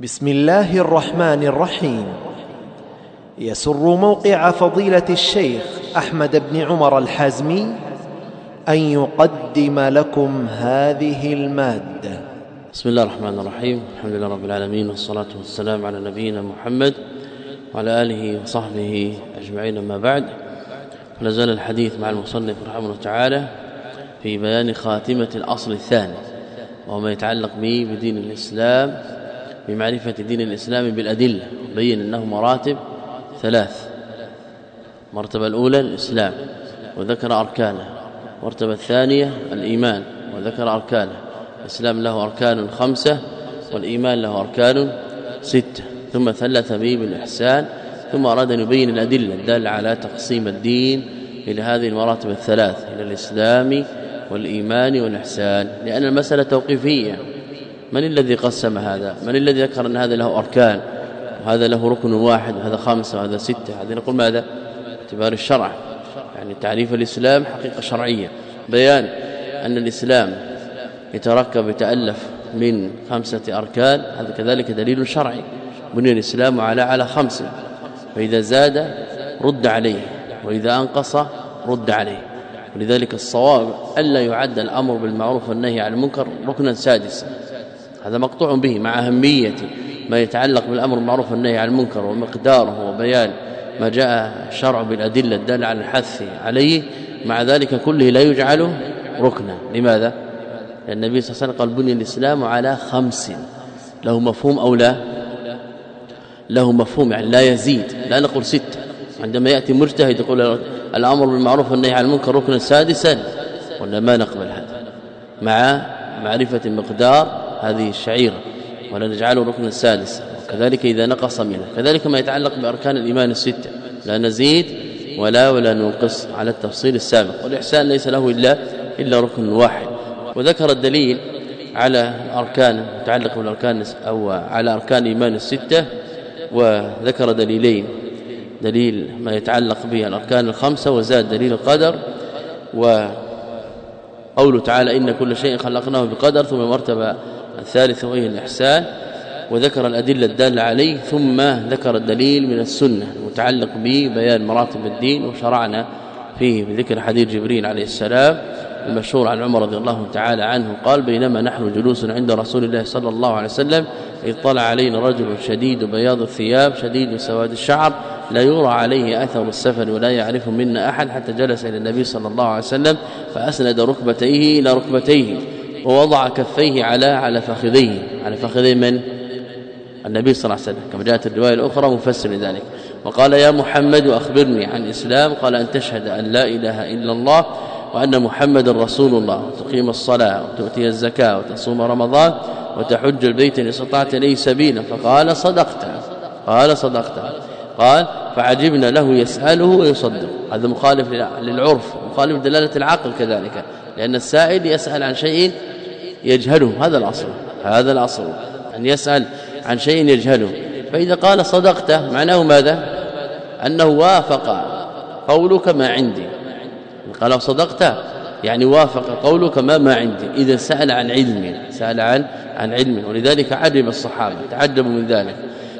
بسم الله الرحمن الرحيم. يسر موقع فضيلة الشيخ أحمد بن عمر الحازمي أن يقدم لكم هذه المادة. بسم الله الرحمن الرحيم. الحمد لله رب العالمين والصلاة والسلام على نبينا محمد وعلى آله وصحبه أجمعين. أما بعد نزل الحديث مع المصنف رحمه الله تعالى في بيان خاتمة الأصل الثاني وهو ما يتعلق به بدين الإسلام بمعرفه دين الإسلام بالأدلة بين أنه مراتب ثلاث. المرتبه الأولى الإسلام وذكر أركانه. المرتبه الثانية الإيمان وذكر أركانه. الإسلام له أركان خمسة والإيمان له أركان ستة. ثم ثلث به بالاحسان ثم أراد أن يبين الأدلة الدالة على تقسيم الدين إلى هذه المراتب الثلاث إلى الإسلام والإيمان والإحسان. لأن المسألة توقيفية. من الذي قسم هذا؟ من الذي ذكر أن هذا له أركان؟ وهذا له ركن واحد وهذا خمسه وهذا ستة هذه نقول ماذا؟ اعتبار الشرع. يعني تعريف الإسلام حقيقة شرعية. بيان أن الإسلام يتركب يتألف من خمسة أركان هذا كذلك دليل شرعي. بني الإسلام على على خمس. فإذا زاد رد عليه وإذا أنقص رد عليه. ولذلك الصواب ألا يعد الأمر بالمعروف والنهي عن المنكر ركنا سادسا. هذا مقطوع به مع أهمية ما يتعلق بالأمر بالمعروف والنهي عن المنكر ومقداره وبيان ما جاء الشرع بالأدلة الداله على الحث عليه مع ذلك كله لا يجعل ركنا. لماذا؟ لأن النبي صلى الله عليه وسلم قال بني الإسلام على خمس. له مفهوم أو لا؟ له مفهوم يعني لا يزيد. لا نقول ستة عندما يأتي مجتهد يقول الأمر بالمعروف والنهي عن المنكر ركنا سادسا ولا ما نقبل هذا؟ مع معرفة المقدار هذه الشعيرة ولا نجعله ركنا سادسا وكذلك إذا نقص منه كذلك ما يتعلق بأركان الإيمان الستة لا نزيد ولا ولا ننقص على التفصيل السابق والإحسان ليس له إلا إلا ركن واحد. وذكر الدليل على الأركان متعلق بالأركان أو على أركان الإيمان الستة وذكر دليلين دليل ما يتعلق به الاركان الخمسة وزاد دليل القدر وقوله تعالى إن كل شيء خلقناه بقدر ثم المرتبه الثالثه وهي الإحسان وذكر الأدلة الدالة عليه ثم ذكر الدليل من السنة المتعلق ببيان مراتب الدين وشرعنا فيه بذكر حديث جبريل عليه السلام المشهور عن عمر رضي الله تعالى عنه قال بينما نحن جلوس عند رسول الله صلى الله عليه وسلم إذ طلع علينا رجل شديد بياض الثياب شديد سواد الشعر لا يرى عليه أثر السفر ولا يعرف منا أحد حتى جلس إلى النبي صلى الله عليه وسلم فأسند ركبتيه إلى ركبتيه. ووضع كفيه على على فخذيه. على فخذي من؟ النبي صلى الله عليه وسلم. كما جاءت الرواية الأخرى مفسر لذلك. وقال يا محمد أخبرني عن الإسلام. قال أن تشهد أن لا إله إلا الله وأن محمد رسول الله. وتقيم الصلاة وتؤتي الزكاة وتصوم رمضان وتحج البيت إن استطعت إليه سبيلا. فقال صدقت. قال صدقت. قال فعجبنا له يسأله ويصدق. هذا مخالف للعرف. مخالف دلاله العقل كذلك. لأن السائل يسأل عن شيء يجهله. هذا الأصل هذا الأصل أن يسأل عن شيء يجهله. فإذا قال صدقت معناه ماذا؟ أنه وافق قولك ما عندي. قال صدقت يعني وافق قولك ما ما عندي. إذا سأل عن علم سأل عن عن علم ولذلك عجب الصحابة تعجبوا من ذلك.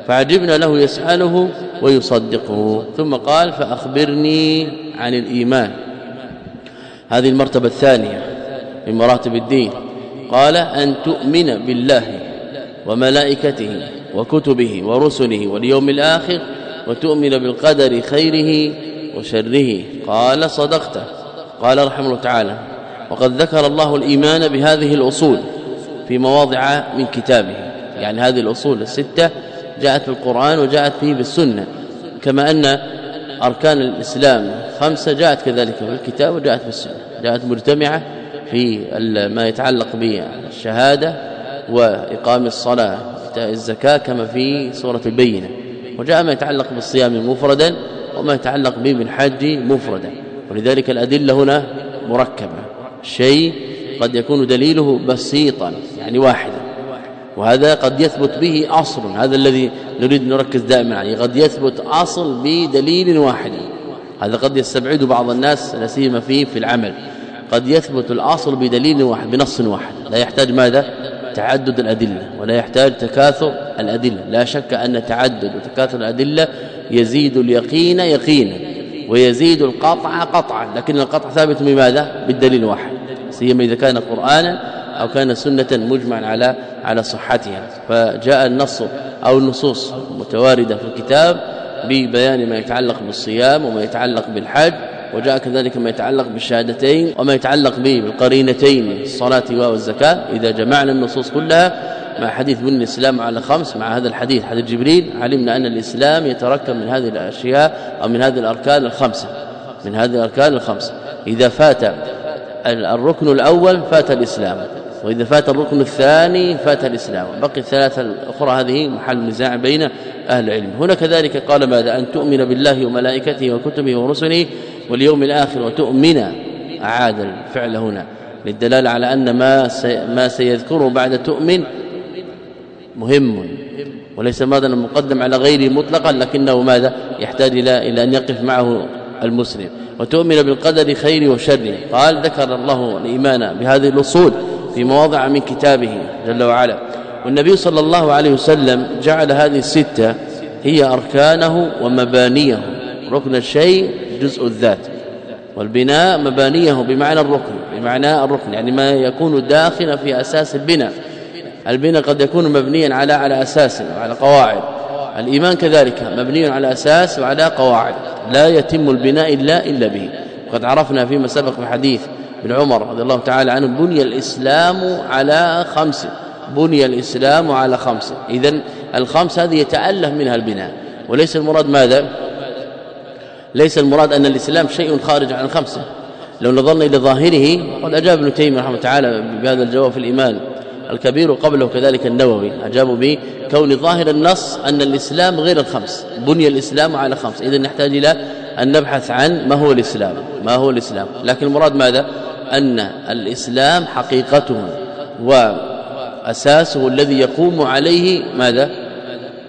فعجبنا له يسأله ويصدقه. ثم قال فأخبرني عن الإيمان. هذه المرتبة الثانية من مراتب الدين. قال أن تؤمن بالله وملائكته وكتبه ورسله واليوم الآخر وتؤمن بالقدر خيره وشره. قال صدقت. قال رحمه الله تعالى وقد ذكر الله الإيمان بهذه الأصول في مواضع من كتابه. يعني هذه الأصول الستة جاءت في القرآن وجاءت فيه بالسنة كما أن أركان الإسلام خمسة جاءت كذلك في الكتاب وجاءت في السنة. جاءت مجتمعة في ما يتعلق بالشهادة وإقام الصلاة وإيتاء الزكاة كما في سورة البينة. وجاء ما يتعلق بالصيام مفردا وما يتعلق به بالحج مفردا. ولذلك الأدلة هنا مركبة. شيء قد يكون دليله بسيطا يعني واحدا. وهذا قد يثبت به أصل. هذا الذي نريد نركز دائما عليه. قد يثبت أصل بدليل واحد. هذا قد يستبعد بعض الناس لا سيما فيه في العمل. قد يثبت الأصل بدليل واحد بنص واحد. لا يحتاج ماذا؟ تعدد الأدلة ولا يحتاج تكاثر الأدلة. لا شك أن تعدد وتكاثر الأدلة يزيد اليقين يقينا ويزيد القطع قطعا. لكن القطع ثابت بماذا؟ بالدليل واحد. سيما إذا كان قرآنا أو كان سنة مجمعا على على صحتها. فجاء النص أو النصوص متواردة في الكتاب ببيان ما يتعلق بالصيام وما يتعلق بالحج وجاء كذلك ما يتعلق بالشهادتين وما يتعلق به بالقرينتين الصلاة والزكاه إذا جمعنا النصوص كلها مع حديث بني الإسلام على خمس مع هذا الحديث حديث جبريل علمنا أن الإسلام يتركب من هذه الأشياء أو من هذه الأركان الخمسة. من هذه الأركان الخمسة. إذا فات الركن الأول فات الإسلام وإذا فات الركن الثاني فات الإسلام. بقي الثلاثة الأخرى هذه محل نزاع بين أهل العلم. هنا كذلك قال ماذا؟ أن تؤمن بالله وملائكته وكتبه ورسله واليوم الآخر وتؤمن. أعاد الفعل هنا. للدلالة على أن ما ما سيذكره بعد تؤمن مهم. وليس ماذا مقدم على غيره مطلقا لكنه ماذا؟ يحتاج إلى إلى أن يقف معه المسلم. وتؤمن بالقدر خير وشر قال ذكر الله الإيمان بهذه الأصول في مواضع من كتابه جل وعلا. والنبي صلى الله عليه وسلم جعل هذه الستة هي أركانه ومبانيه. ركن الشيء جزء الذات والبناء مبانيه بمعنى الركن بمعنى الركن يعني ما يكون داخلا في أساس البناء. البناء قد يكون مبنيا على على أساس وعلى قواعد. الإيمان كذلك مبني على أساس وعلى قواعد لا يتم البناء إلا إلا به. وقد عرفنا فيما سبق في حديث ابن عمر رضي الله تعالى عنه بني الإسلام على خمس بني الإسلام على خمس. اذا الخمس هذه يتألف منها البناء. وليس المراد ماذا؟ ليس المراد أن الإسلام شيء خارج عن الخمسه لو نظرنا إلى ظاهره قد أجاب ابن تيمية رحمه تعالى بهذا الجواب في الإيمان الكبير قبله كذلك النووي. اجابوا بكون ظاهر النص أن الإسلام غير الخمس بني الإسلام على خمس. إذا نحتاج إلى أن نبحث عن ما هو الإسلام ما هو الإسلام. لكن المراد ماذا؟ أن الإسلام حقيقته وأساسه الذي يقوم عليه ماذا؟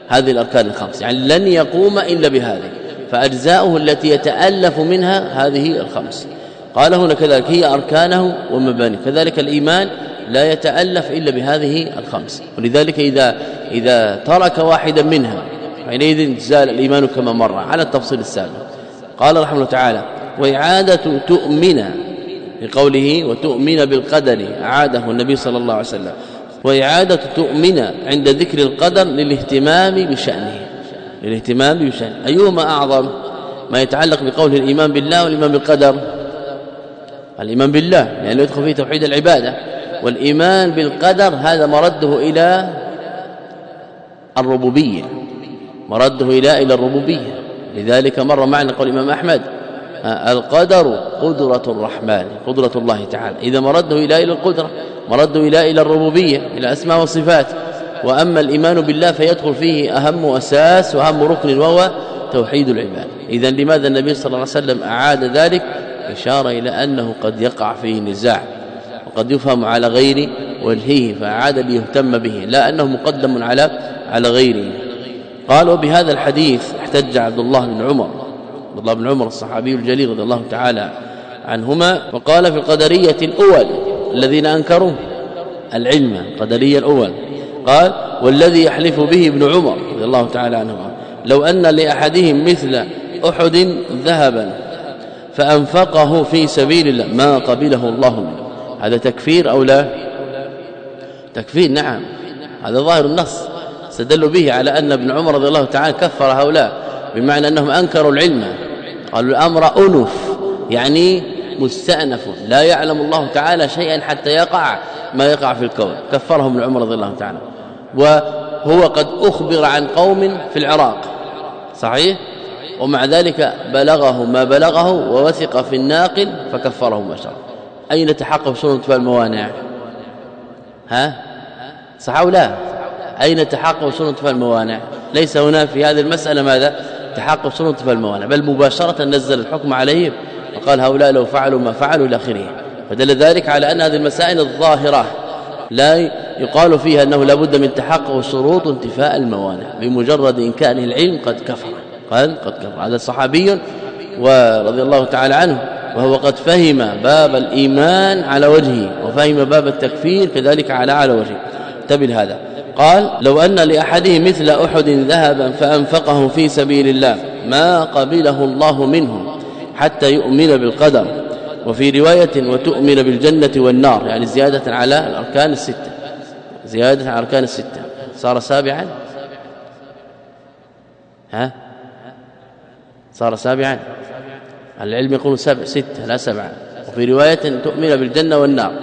هذه الأركان الخمس. يعني لن يقوم إلا بهذه. فأجزاؤه التي يتألف منها هذه الخمس. قال هنا كذلك هي أركانه ومبانيه. كذلك الإيمان لا يتألف إلا بهذه الخمس. ولذلك إذا إذا ترك واحدا منها حينئذ زال الإيمان كما مر. على التفصيل السابق. قال رحمه الله تعالى وإعادة تؤمن بقوله وتؤمن بالقدر أعاده النبي صلى الله عليه وسلم. وإعادة تؤمن عند ذكر القدر للاهتمام بشأنه. للاهتمام بشانه أيهما أعظم؟ ما يتعلق بقول الإيمان بالله والإيمان بالقدر. الإيمان بالله لأنه يعني يدخل فيه توحيد العبادة. والإيمان بالقدر هذا مرده إلى الربوبية. مرده إلى إلى الربوبية. لذلك مر معنا قول الإمام أحمد القدر قدرة الرحمن قدرة الله تعالى. إذا مرده إلى إلى القدرة مرده إلى إلى الربوبية إلى أسماء وصفات وأما الإيمان بالله فيدخل فيه أهم أساس وأهم ركن وهو توحيد العباد. إذا لماذا النبي صلى الله عليه وسلم أعاد ذلك؟ إشارة إلى أنه قد يقع فيه نزاع وقد يفهم على غير وجهه فأعاد ليهتم به لا أنه مقدم على على غيره. قال وبهذا الحديث احتج عبد الله بن عمر عبد الله بن عمر الصحابي الجليل رضي الله تعالى عنهما وقال في القدرية الأول الذين أنكروا العلم القدرية الأول. قال والذي يحلف به ابن عمر رضي الله تعالى عنهما لو أن لأحدهم مثل أحد ذهبا فأنفقه في سبيل الله ما قبله الله منه. هذا تكفير أو لا؟ تكفير نعم. هذا ظاهر النص. استدلوا به على أن ابن عمر رضي الله تعالى كفر هؤلاء بمعنى أنهم أنكروا العلم. قالوا الأمر أنف يعني مستأنف. لا يعلم الله تعالى شيئا حتى يقع ما يقع في الكون. كفرهم ابن عمر رضي الله تعالى. وهو قد أخبر عن قوم في العراق. صحيح؟ ومع ذلك بلغه ما بلغه ووثق في الناقل فكفره مباشره أين تحقق شروط الموانع؟ ها؟ صح أو لا؟ أين تحقق شروط الموانع؟ ليس هنا في هذه المسألة ماذا؟ تحقق شروط الموانع؟ بل مباشرة نزل الحكم عليهم وقال هؤلاء لو فعلوا ما فعلوا إلى اخره فدل ذلك على أن هذه المسائل الظاهرة. لا يقال فيها أنه لابد من تحقق شروط انتفاء الموانع بمجرد انكاره العلم قد كفر قال قد كفر. هذا صحابي ورضي الله تعالى عنه وهو قد فهم باب الإيمان على وجهه وفهم باب التكفير كذلك على على وجهه. انتبه هذا قال لو أن لأحده مثل أحد ذهبا فأنفقه في سبيل الله ما قبله الله منه حتى يؤمن بالقدر. وفي رواية وتؤمن بالجنة والنار يعني زيادة على الأركان الستة. زيادة على الأركان الستة. صار سابعا؟ ها؟ صار سابعا. العلم يقول سبع ستة لا سبعة. وفي رواية تؤمن بالجنة والنار.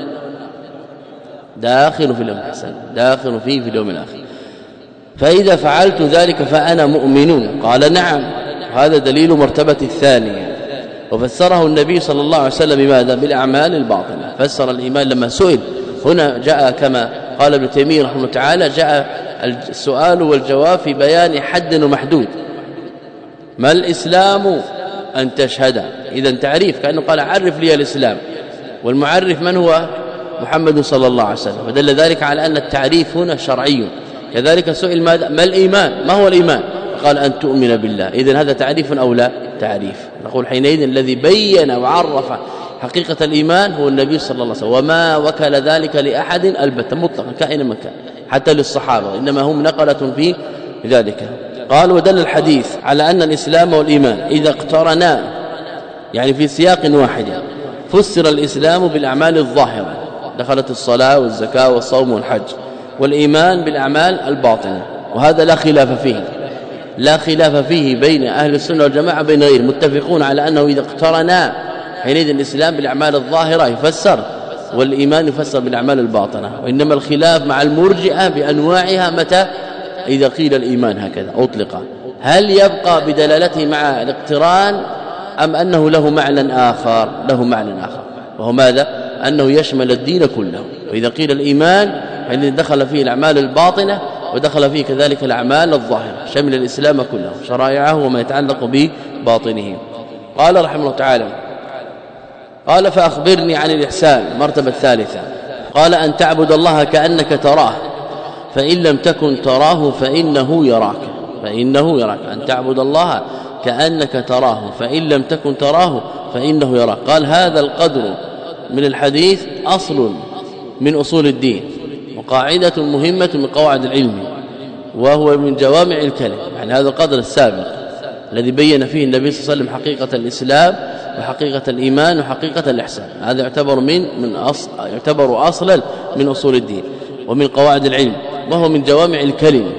داخل في اليوم الحسن داخل فيه في اليوم الآخر. فإذا فعلت ذلك فأنا مؤمن. قال نعم. هذا دليل مرتبة الثانية. وفسره النبي صلى الله عليه وسلم بماذا؟ بالأعمال الباطنة فسر الإيمان لما سئل. هنا جاء كما قال ابن تيمية رحمه الله تعالى جاء السؤال والجواب في بيان حد ومحدود. ما الإسلام أن تشهد؟ إذا تعريف كأنه قال عرف لي الإسلام. والمعرف من هو؟ محمد صلى الله عليه وسلم. ودل ذلك على أن التعريف هنا شرعي. كذلك سئل ما الإيمان؟ ما هو الإيمان؟ قال أن تؤمن بالله. إذا هذا تعريف أو لا؟ تعريف. نقول حينئذ الذي بين وعرف حقيقة الإيمان هو النبي صلى الله عليه وسلم. وما وكل ذلك لأحد البتة مطلقا كائنا من كان حتى للصحابة إنما هم نقلة في ذلك. قال ودل الحديث على أن الإسلام والإيمان إذا اقترنا يعني في سياق واحد فسر الإسلام بالأعمال الظاهرة دخلت الصلاة والزكاة والصوم والحج والإيمان بالأعمال الباطنة وهذا لا خلاف فيه. لا خلاف فيه بين أهل السنة والجماعة بين غير متفقون على أنه إذا اقترنا حينئذ الإسلام بالأعمال الظاهرة يفسر والإيمان يفسر بالأعمال الباطنة وإنما الخلاف مع المرجئة بأنواعها متى؟ إذا قيل الإيمان هكذا أطلق. هل يبقى بدلالته مع الاقتران أم أنه له معنى آخر؟ له معنى آخر. وهو ماذا؟ أنه يشمل الدين كله. وإذا قيل الإيمان فإن دخل فيه الأعمال الباطنة ودخل فيه كذلك الأعمال الظاهرة. شمل الإسلام كله شرائعه وما يتعلق بباطنه. قال رحمه الله تعالى قال فأخبرني عن الإحسان المرتبة الثالثة. قال أن تعبد الله كأنك تراه فإن لم تكن تراه فإنه يراك فإنه يراك. أن تعبد الله كأنك تراه فإن لم تكن تراه فإنه يراك. قال هذا القدر من الحديث أصل من أصول الدين وقاعدة مهمة من قواعد العلم وهو من جوامع الكلم يعني هذا القدر السابق الذي بين فيه النبي صلى الله عليه وسلم حقيقة الإسلام وحقيقة الإيمان وحقيقة الإحسان. هذا يعتبر من من أصل يعتبر أصلا من أصول الدين ومن قواعد العلم وهو من جوامع الكلم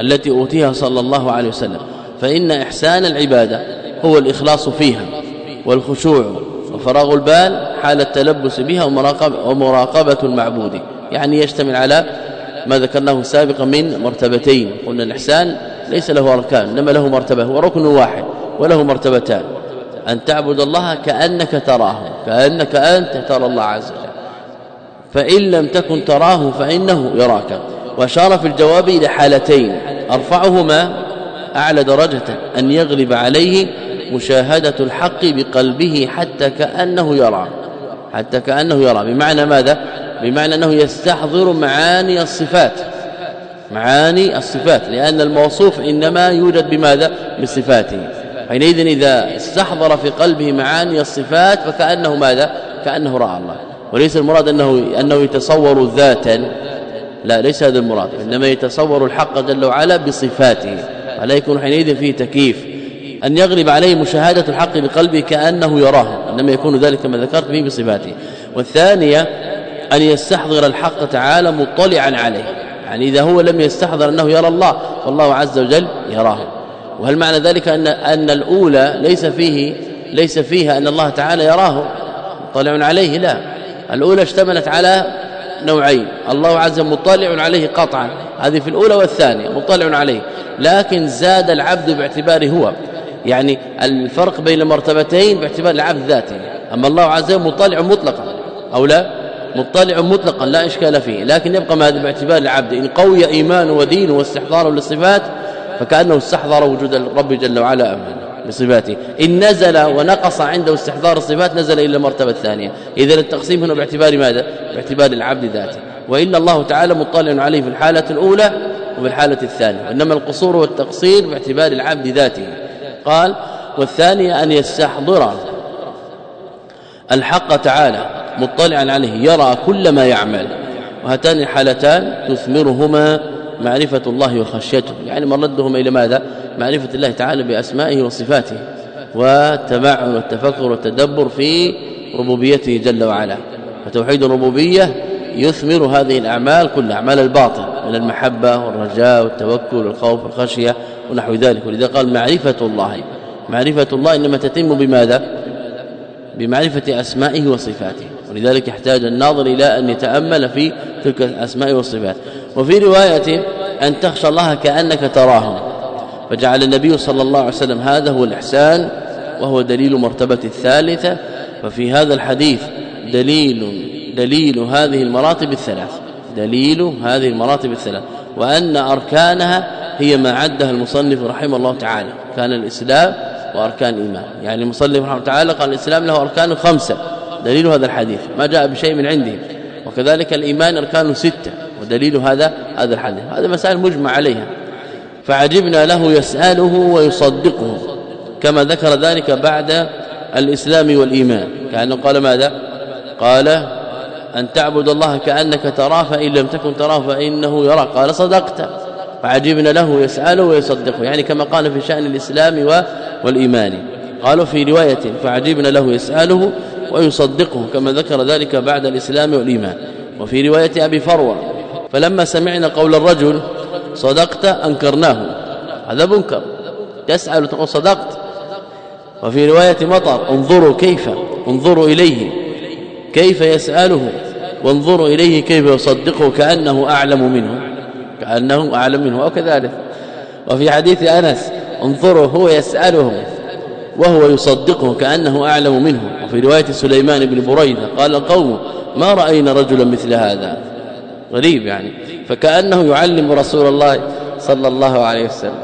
التي أوتيها صلى الله عليه وسلم. فإن إحسان العبادة هو الإخلاص فيها والخشوع وفراغ البال حال التلبس بها ومراقبة, المعبود. يعني يشتمل على ما ذكرناه سابقا من مرتبتين. قلنا الإحسان ليس له أركان إنما له مرتبة هو ركن واحد وله مرتبتان. أن تعبد الله كأنك تراه كأنك أنت ترى الله عز وجل. فإن لم تكن تراه فإنه يراك. وأشار في الجواب إلى حالتين. أرفعهما أعلى درجة أن يغلب عليه مشاهدة الحق بقلبه حتى كأنه يرى. حتى كأنه يرى. بمعنى ماذا؟ بمعنى أنه يستحضر معاني الصفات. معاني الصفات. لأن الموصوف إنما يوجد بماذا؟ بصفاته. حينئذ إذا استحضر في قلبه معاني الصفات فكأنه ماذا؟ كأنه رأى الله. وليس المراد أنه, أنه يتصور ذاتا. لا ليس هذا المراد. إنما يتصور الحق جل وعلا بصفاته. فلا يكون حينئذ فيه تكييف. أن يغلب عليه مشاهدة الحق بقلبه كأنه يراه. إنما يكون ذلك كما ذكرت فيه بصفاته. والثانية أن يستحضر الحق تعالى مطلعا عليه. يعني إذا هو لم يستحضر أنه يرى الله فالله عز وجل يراه. وهل معنى ذلك أن أن الأولى ليس فيه ليس فيها أن الله تعالى يراه مطلع عليه؟ لا. الأولى اشتملت على نوعين. الله عز وجل مطلع عليه قطعا. هذه في الأولى والثانية مطلع عليه. لكن زاد العبد باعتباره هو. يعني الفرق بين المرتبتين باعتبار العبد ذاته. أما الله عز وجل مطلع مطلقا. أو لا؟ مطلع مطلقا لا إشكال فيه. لكن يبقى ما باعتبار العبد. إن قوي إيمانه ودينه واستحضاره للصفات فكأنه استحضر وجود الرب جل وعلا أمانه بصفاته إن نزل ونقص عنده استحضار الصفات نزل إلى المرتبة الثانية. إذا التقسيم هنا باعتبار ماذا؟ باعتبار العبد ذاته. وإن الله تعالى مطلع عليه في الحالة الأولى وفي الحالة الثانية. وإنما القصور والتقصير باعتبار العبد ذاته. قال والثانية أن يستحضر الحق تعالى مطلعا عليه يرى كل ما يعمل. وهاتان الحالتان تثمرهما معرفة الله وخشيته. يعني مردهما إلى ماذا؟ معرفة الله تعالى بأسمائه وصفاته والتمعن والتفكر والتدبر في ربوبيته جل وعلا. فتوحيد الربوبية يثمر هذه الأعمال كل أعمال الباطن من المحبة والرجاء والتوكل والخوف والخشية ونحو ذلك. ولذا قال معرفة الله. معرفة الله إنما تتم بماذا؟ بمعرفة أسمائه وصفاته. ولذلك يحتاج الناظر إلى أن يتأمل في تلك الأسماء والصفات. وفي رواية أن تخشى الله كأنك تراهم فجعل النبي صلى الله عليه وسلم هذا هو الإحسان وهو دليل مرتبة الثالثة. ففي هذا الحديث دليل دليل هذه المراتب الثلاث. دليل هذه المراتب الثلاث. وأن أركانها هي ما عدها المصنف رحمه الله تعالى. كان الإسلام وأركان الإيمان. يعني المصنف رحمه الله تعالى قال الإسلام له أركان خمسة. دليل هذا الحديث. ما جاء بشيء من عندهم وكذلك الإيمان أركانه ستة. ودليل هذا هذا الحديث. هذا مسائل مجمع عليها. فعجبنا له يسأله ويصدقه كما ذكر ذلك بعد الإسلام والإيمان. كأنه قال ماذا؟ قال أن تعبد الله كأنك تراه فإن لم تكن تراه فإنه يراك. قال صدقت. فعجبنا له يسأله ويصدقه يعني كما قال في شأن الإسلام والإيمان. قالوا في رواية فعجبنا له يسأله ويصدقه كما ذكر ذلك بعد الإسلام والإيمان. وفي رواية أبي فروة فلما سمعنا قول الرجل صدقت أنكرناه هذا منكر تقول صدقت. وفي رواية مطر انظروا كيف انظروا إليه كيف يسأله وانظروا إليه كيف يصدقه كأنه أعلم منه كأنه أعلم منه أو كذلك وفي حديث أنس انظروا هو يسأله وهو يصدقه كأنه أعلم منه. وفي رواية سليمان بن بريدة قال القوم ما رأينا رجلا مثل هذا. غريب يعني. فكأنه يعلم رسول الله صلى الله عليه وسلم.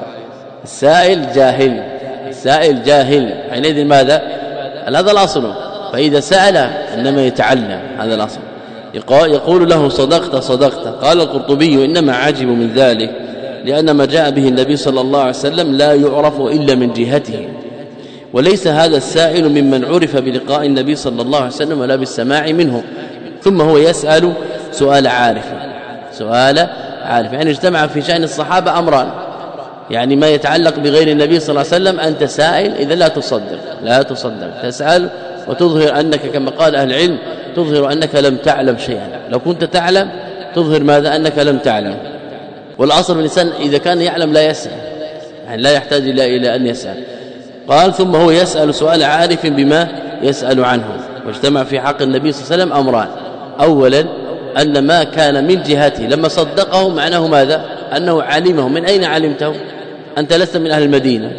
السائل جاهل. السائل جاهل. حينئذ ماذا؟ هذا الأصل؟ فإذا سأل إنما يتعلم هذا الأصل. يقول له صدقت صدقت. قال القرطبي إنما عجب من ذلك لأن ما جاء به النبي صلى الله عليه وسلم لا يعرف إلا من جهته. وليس هذا السائل ممن عرف بلقاء النبي صلى الله عليه وسلم ولا بالسماع منه. ثم هو يسأل سؤال عارف. سؤال عارف. يعني اجتمع في شأن الصحابة أمران. يعني ما يتعلق بغير النبي صلى الله عليه وسلم أنت سائل إذا لا تصدق. لا تصدق. تسأل وتظهر أنك كما قال أهل العلم تظهر أنك لم تعلم شيئا. لو كنت تعلم تظهر ماذا؟ أنك لم تعلم. والاصل الإنسان إذا كان يعلم لا يسأل. يعني لا يحتاج إلى إلى أن يسأل. قال ثم هو يسأل سؤال عارف بما يسأل عنه. واجتمع في حق النبي صلى الله عليه وسلم أمران. اولا أن ما كان من جهته لما صدقه معناه ماذا؟ أنه علمه من أين علمته أنت لست من أهل المدينة.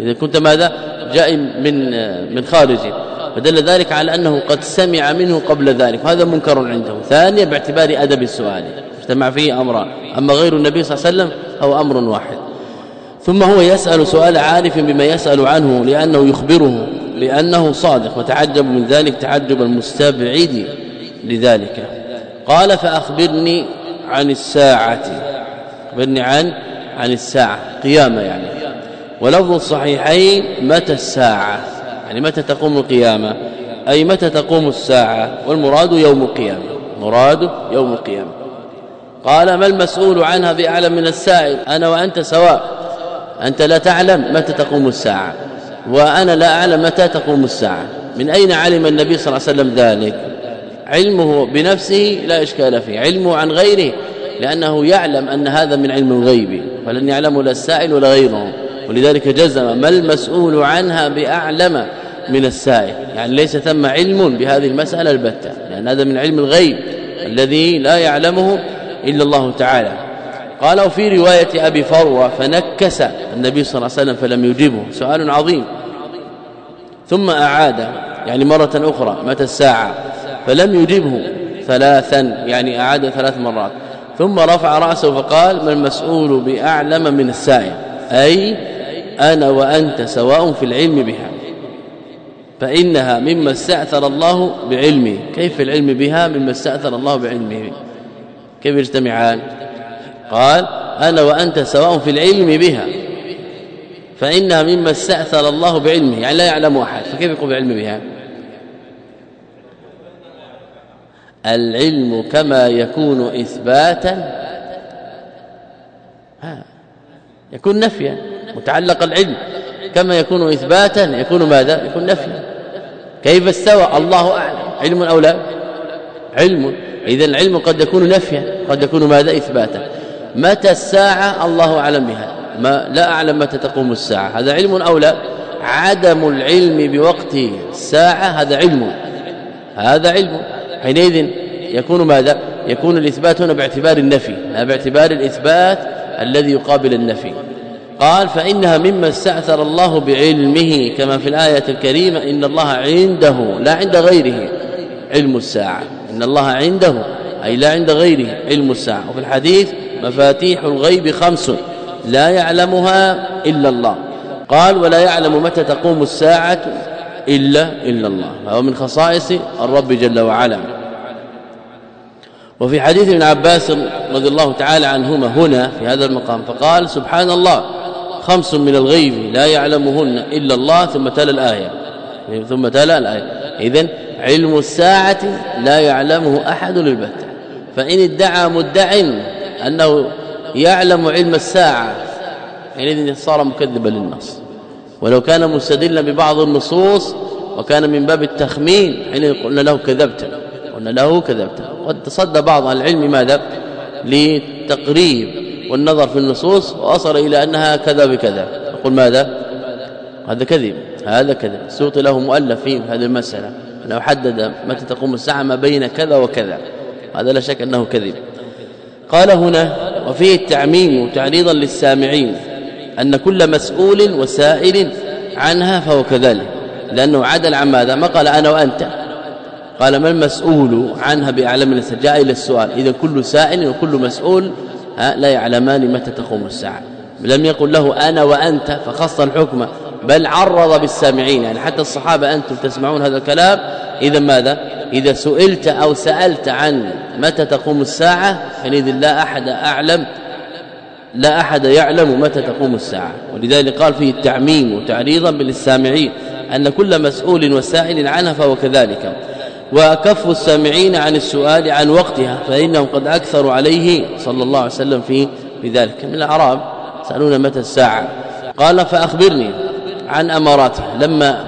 إذا كنت ماذا؟ جاء من من خارج فدل ذلك على أنه قد سمع منه قبل ذلك. وهذا منكر عنده. ثانيا باعتبار أدب السؤال. اجتمع فيه امران أما غير النبي صلى الله عليه وسلم هو أمر واحد. ثم هو يسأل سؤال عارف بما يسأل عنه لأنه يخبره لأنه صادق وتعجب من ذلك تعجب المستبعد لذلك. قال فأخبرني عن الساعة. أخبرني عن عن الساعة. قيامة يعني. ولفظ الصحيحين متى الساعة؟ يعني متى تقوم القيامة؟ أي متى تقوم الساعة؟ والمراد يوم القيامة. مراد يوم القيامة. قال ما المسؤول عنها بأعلم من السائل؟ أنا وأنت سواء. أنت لا تعلم متى تقوم الساعة. وأنا لا أعلم متى تقوم الساعة. من أين علم النبي صلى الله عليه وسلم ذلك؟ علمه بنفسه لا إشكال فيه علمه عن غيره لأنه يعلم أن هذا من علم الغيب فلن يعلمه لا السائل ولا غيره ولذلك جزم ما المسؤول عنها بأعلم من السائل؟ يعني ليس ثم علم بهذه المسألة البتة لأن هذا من علم الغيب الذي لا يعلمه إلا الله تعالى. قال في رواية أبي فروة فنكس النبي صلى الله عليه وسلم فلم يجيبه سؤال عظيم. ثم أعاد يعني مرة أخرى متى الساعة؟ فلم يجيبه ثلاثا يعني أعاد ثلاث مرات. ثم رفع رأسه فقال ما المسؤول بأعلم من السائل؟ أي أنا وأنت سواء في العلم بها. فإنها مما استأثر الله بعلمه. كيف العلم بها؟ مما استأثر الله بعلمه. كيف يجتمعان؟ قال أنا وأنت سواء في العلم بها. فإنها مما استأثر الله بعلمه يعني لا يعلم أحد فكيف يقول بعلم بها؟ العلم كما يكون إثباتا. ها يكون نفيا متعلق العلم. كما يكون إثباتا يكون ماذا؟ يكون نفيا. كيف استوى؟ الله أعلم. علم أو لا؟ علم. اذا العلم قد يكون نفيا قد يكون ماذا؟ إثباتا. متى الساعة؟ الله أعلم بها. ما لا أعلم متى تقوم الساعة. هذا علم أو لا؟ عدم العلم بوقت الساعة هذا علم. هذا علم. حينئذ يكون ماذا؟ يكون الإثبات هنا باعتبار النفي لا باعتبار الإثبات الذي يقابل النفي. قال فإنها مما استعثر الله بعلمه كما في الآية الكريمة إن الله عنده لا عند غيره علم الساعة. إن الله عنده أي لا عند غيره علم الساعة. وفي الحديث مفاتيح الغيب خمس لا يعلمها إلا الله. قال ولا يعلم متى تقوم الساعة. إلا إلا الله. فهو من خصائص الرب جل وعلا. وفي حديث ابن عباس رضي الله تعالى عنهما هنا في هذا المقام فقال سبحان الله خمس من الغيب لا يعلمهن إلا الله ثم تلا الآية. ثم تلا الآية. إذن علم الساعة لا يعلمه أحد البتة فإن ادعى مدع أنه يعلم علم الساعة حينئذ صار مكذبا للنص. ولو كان مستدلا ببعض النصوص وكان من باب التخمين حين قلنا له كذبت. قلنا له كذبت. قد تصدى بعض العلم ماذا؟ لتقريب والنظر في النصوص وصل إلى أنها كذا بكذا. يقول ماذا؟ هذا كذب. هذا كذب. السيوطي له مؤلف في هذه المسألة. لو حدد متى تقوم الساعة ما بين كذا وكذا. هذا لا شك أنه كذب. قال هنا وفيه التعميم تعريضا للسامعين. أن كل مسؤول وسائل عنها فهو كذلك. لأنه عدل عن ماذا؟ ما قال أنا وأنت. قال ما المسؤول عنها بأعلم الناس جاء إلى السؤال؟ إذا كل سائل وكل مسؤول لا يعلمان متى تقوم الساعة. لم يقل له أنا وأنت فخص الحكم بل عرض بالسامعين. يعني حتى الصحابة أنتم تسمعون هذا الكلام. إذا ماذا؟ إذا سئلت أو سألت عن متى تقوم الساعة حينئذ لا أحد أعلم لا أحد يعلم متى تقوم الساعة. ولذلك قال فيه التعميم وتعريضا بالسامعين أن كل مسؤول وسائل عنها فهو كذلك وكف السامعين عن السؤال عن وقتها فإنهم قد اكثروا عليه صلى الله عليه وسلم في بذلك. من الأعراب سالون متى الساعة. قال فأخبرني عن أماراتها. لما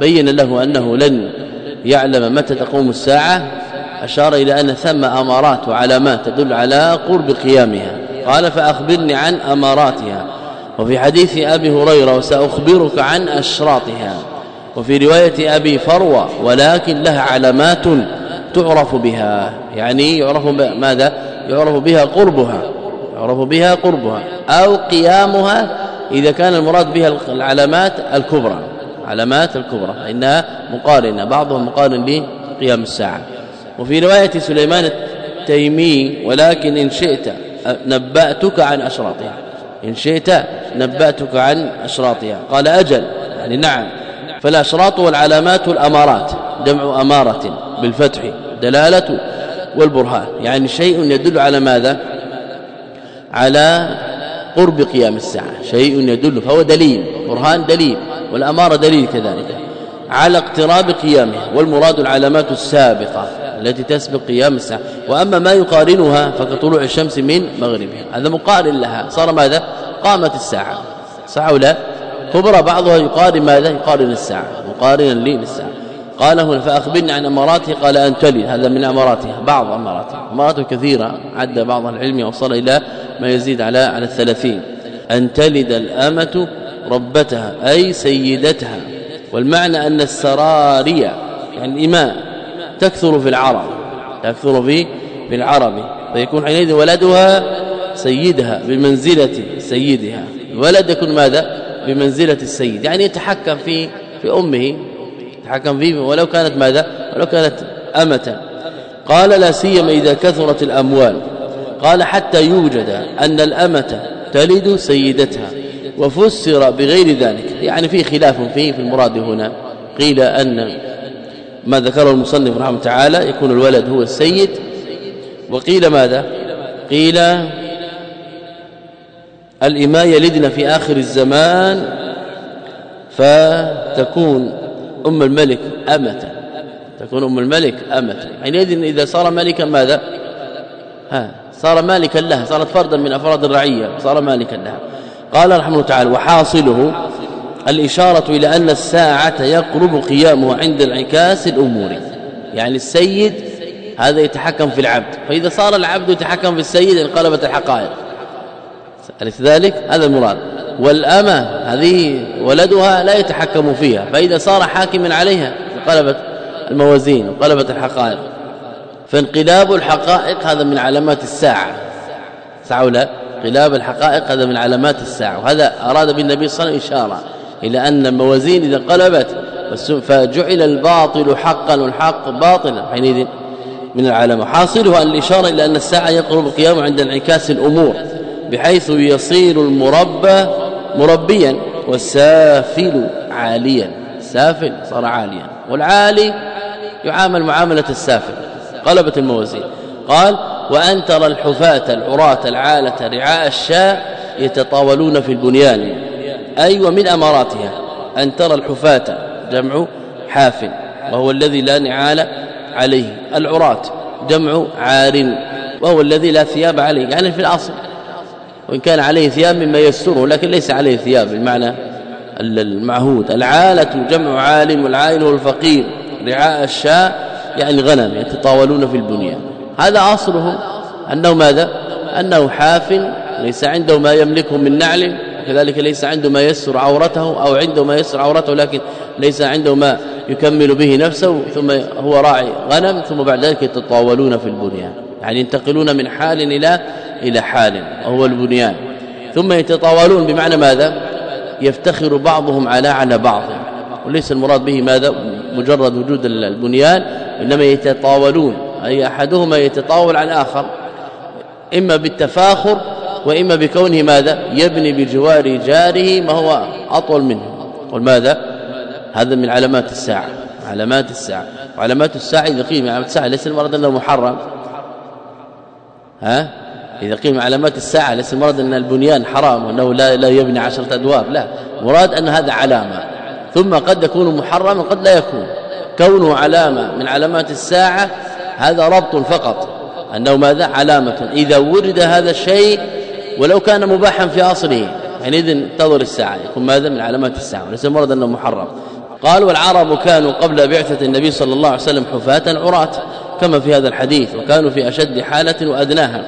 بين له أنه لن يعلم متى تقوم الساعة أشار إلى أن ثم أمارات وعلامات تدل على قرب قيامها. قال فأخبرني عن أماراتها. وفي حديث أبي هريرة وسأخبرك عن أشراطها. وفي رواية أبي فروة ولكن لها علامات تعرف بها. يعني يعرف ماذا؟ يعرف بها قربها. يعرف بها قربها. أو قيامها إذا كان المراد بها العلامات الكبرى. علامات الكبرى. فانها مقارنة. بعضها مقارن بقيام الساعة. وفي رواية سليمان التيمي ولكن إن شئت نبأتك عن أشراطها. إن شئت نبأتك عن أشراطها. قال أجل. يعني نعم. فالأشراط والعلامات والامارات جمع أمارة بالفتح دلالة والبرهان. يعني شيء يدل على ماذا؟ على قرب قيام الساعة. شيء يدل. فهو دليل. برهان دليل. والأمارة دليل كذلك. على اقتراب قيامها. والمراد العلامات السابقة. التي تسبق قيام الساعة. وأما ما يقارنها فكطلوع الشمس من مغربها. هذا مقارن لها. صار ماذا؟ قامت الساعة. ساعه ولا كبرى بعضها يقارن ماذا؟ يقارن الساعة. مقارنا للساعه قال هنا فأخبرني عن اماراته قال أن تلي. هذا من أماراتها. بعض أماراتها. امارات كثيرة. عد بعض العلم وصل إلى ما يزيد على على الثلاثين. أن تلد الأمة ربتها أي سيدتها. والمعنى أن السرارية يعني الإماء. تكثر في العرب تكثر في في العرب. فيكون حينئذ ولدها سيدها بمنزلة سيدها. الولد يكون ماذا؟ بمنزلة السيد. يعني يتحكم في في أمه يتحكم فيه. ولو كانت ماذا؟ ولو كانت أمة. قال لا سيما إذا كثرت الأموال. قال حتى يوجد أن الأمة تلد سيدتها. وفسر بغير ذلك. يعني في خلاف فيه في المراد هنا. قيل أن ما ذكره المصنف رحمه تعالى يكون الولد هو السيد. وقيل ماذا؟ قيل الإماء يلدن في آخر الزمان فتكون أم الملك أمة. تكون أم الملك أمة. حينئذ إذا صار ملكا ماذا؟ ها صار مالكا لها صارت فردا من أفراد الرعية صار مالكا لها. قال رحمه تعالى وحاصله الإشارة إلى أن الساعة يقرب قيامه عند انعكاس الأمور. يعني السيد هذا يتحكم في العبد. فإذا صار العبد يتحكم في السيد انقلبت الحقائق. أليس ذلك؟ هذا المراد. والأمة هذه ولدها لا يتحكم فيها. فإذا صار حاكما عليها انقلبت الموازين وانقلبت الحقائق. فانقلاب الحقائق هذا من علامات الساعة. ساعة لا؟ انقلاب الحقائق هذا من علامات الساعة. وهذا أراد بالنبي صلى الله عليه وسلم إشارة. إلى أن الموازين إذا انقلبت فجعل الباطل حقا والحق باطلا. حينئذ من العالم. حاصلها الإشارة إلى أن الساعة يقرب القيام عند انعكاس الأمور بحيث يصير المربى مربيا والسافل عاليا. سافل صار عاليا. والعالي يعامل معاملة السافل قلبت الموازين. قال وأن ترى الحفاة العراة العالة رعاء الشاء يتطاولون في البنيان أي ومن أماراتها. أن ترى الحفاة جمع حاف وهو الذي لا نعال عليه. العراة جمع عار وهو الذي لا ثياب عليه. يعني في الأصل وإن كان عليه ثياب مما يستره لكن ليس عليه ثياب. بالمعنى المعهود. العالة جمع عال والعائل والفقير رعاء الشاء يعني غنم يتطاولون في البنيان. هذا اصله أنه ماذا؟ أنه حاف ليس عنده ما يملكه من نعل. وكذلك ليس عنده ما يسر عورته أو عنده ما يسر عورته لكن ليس عنده ما يكمل به نفسه ثم هو راعي غنم ثم بعد ذلك يتطاولون في البنيان. يعني ينتقلون من حال إلى إلى حال وهو البنيان. ثم يتطاولون بمعنى ماذا؟ يفتخر بعضهم على على بعض. وليس المراد به ماذا؟ مجرد وجود البنيان إنما يتطاولون أي أحدهما يتطاول على الآخر إما بالتفاخر وإما بكونه ماذا؟ يبني بجوار جاره ما هو أطول منه. والماذا هذا من علامات الساعة. علامات الساعة. وعلامات الساعة إذا قيل علامات الساعة ليس المراد انه محرم ها؟ إذا قيل علامات الساعة ليس المراد ان البنيان حرام وأنه لا لا يبني عشرة أدواب. لا. مراد أن هذا علامة. ثم قد يكون محرما قد لا يكون. كونه علامة من علامات الساعة هذا ربط فقط. أنه ماذا؟ علامة. إذا ورد هذا الشيء ولو كان مباحا في أصله حينئذ يعني تظهر الساعة يكون ماذا؟ من علامات الساعة وليس مرض أنه محرم. قال والعرب كانوا قبل بعثة النبي صلى الله عليه وسلم حفاة عراة كما في هذا الحديث وكانوا في أشد حالة وأدناها.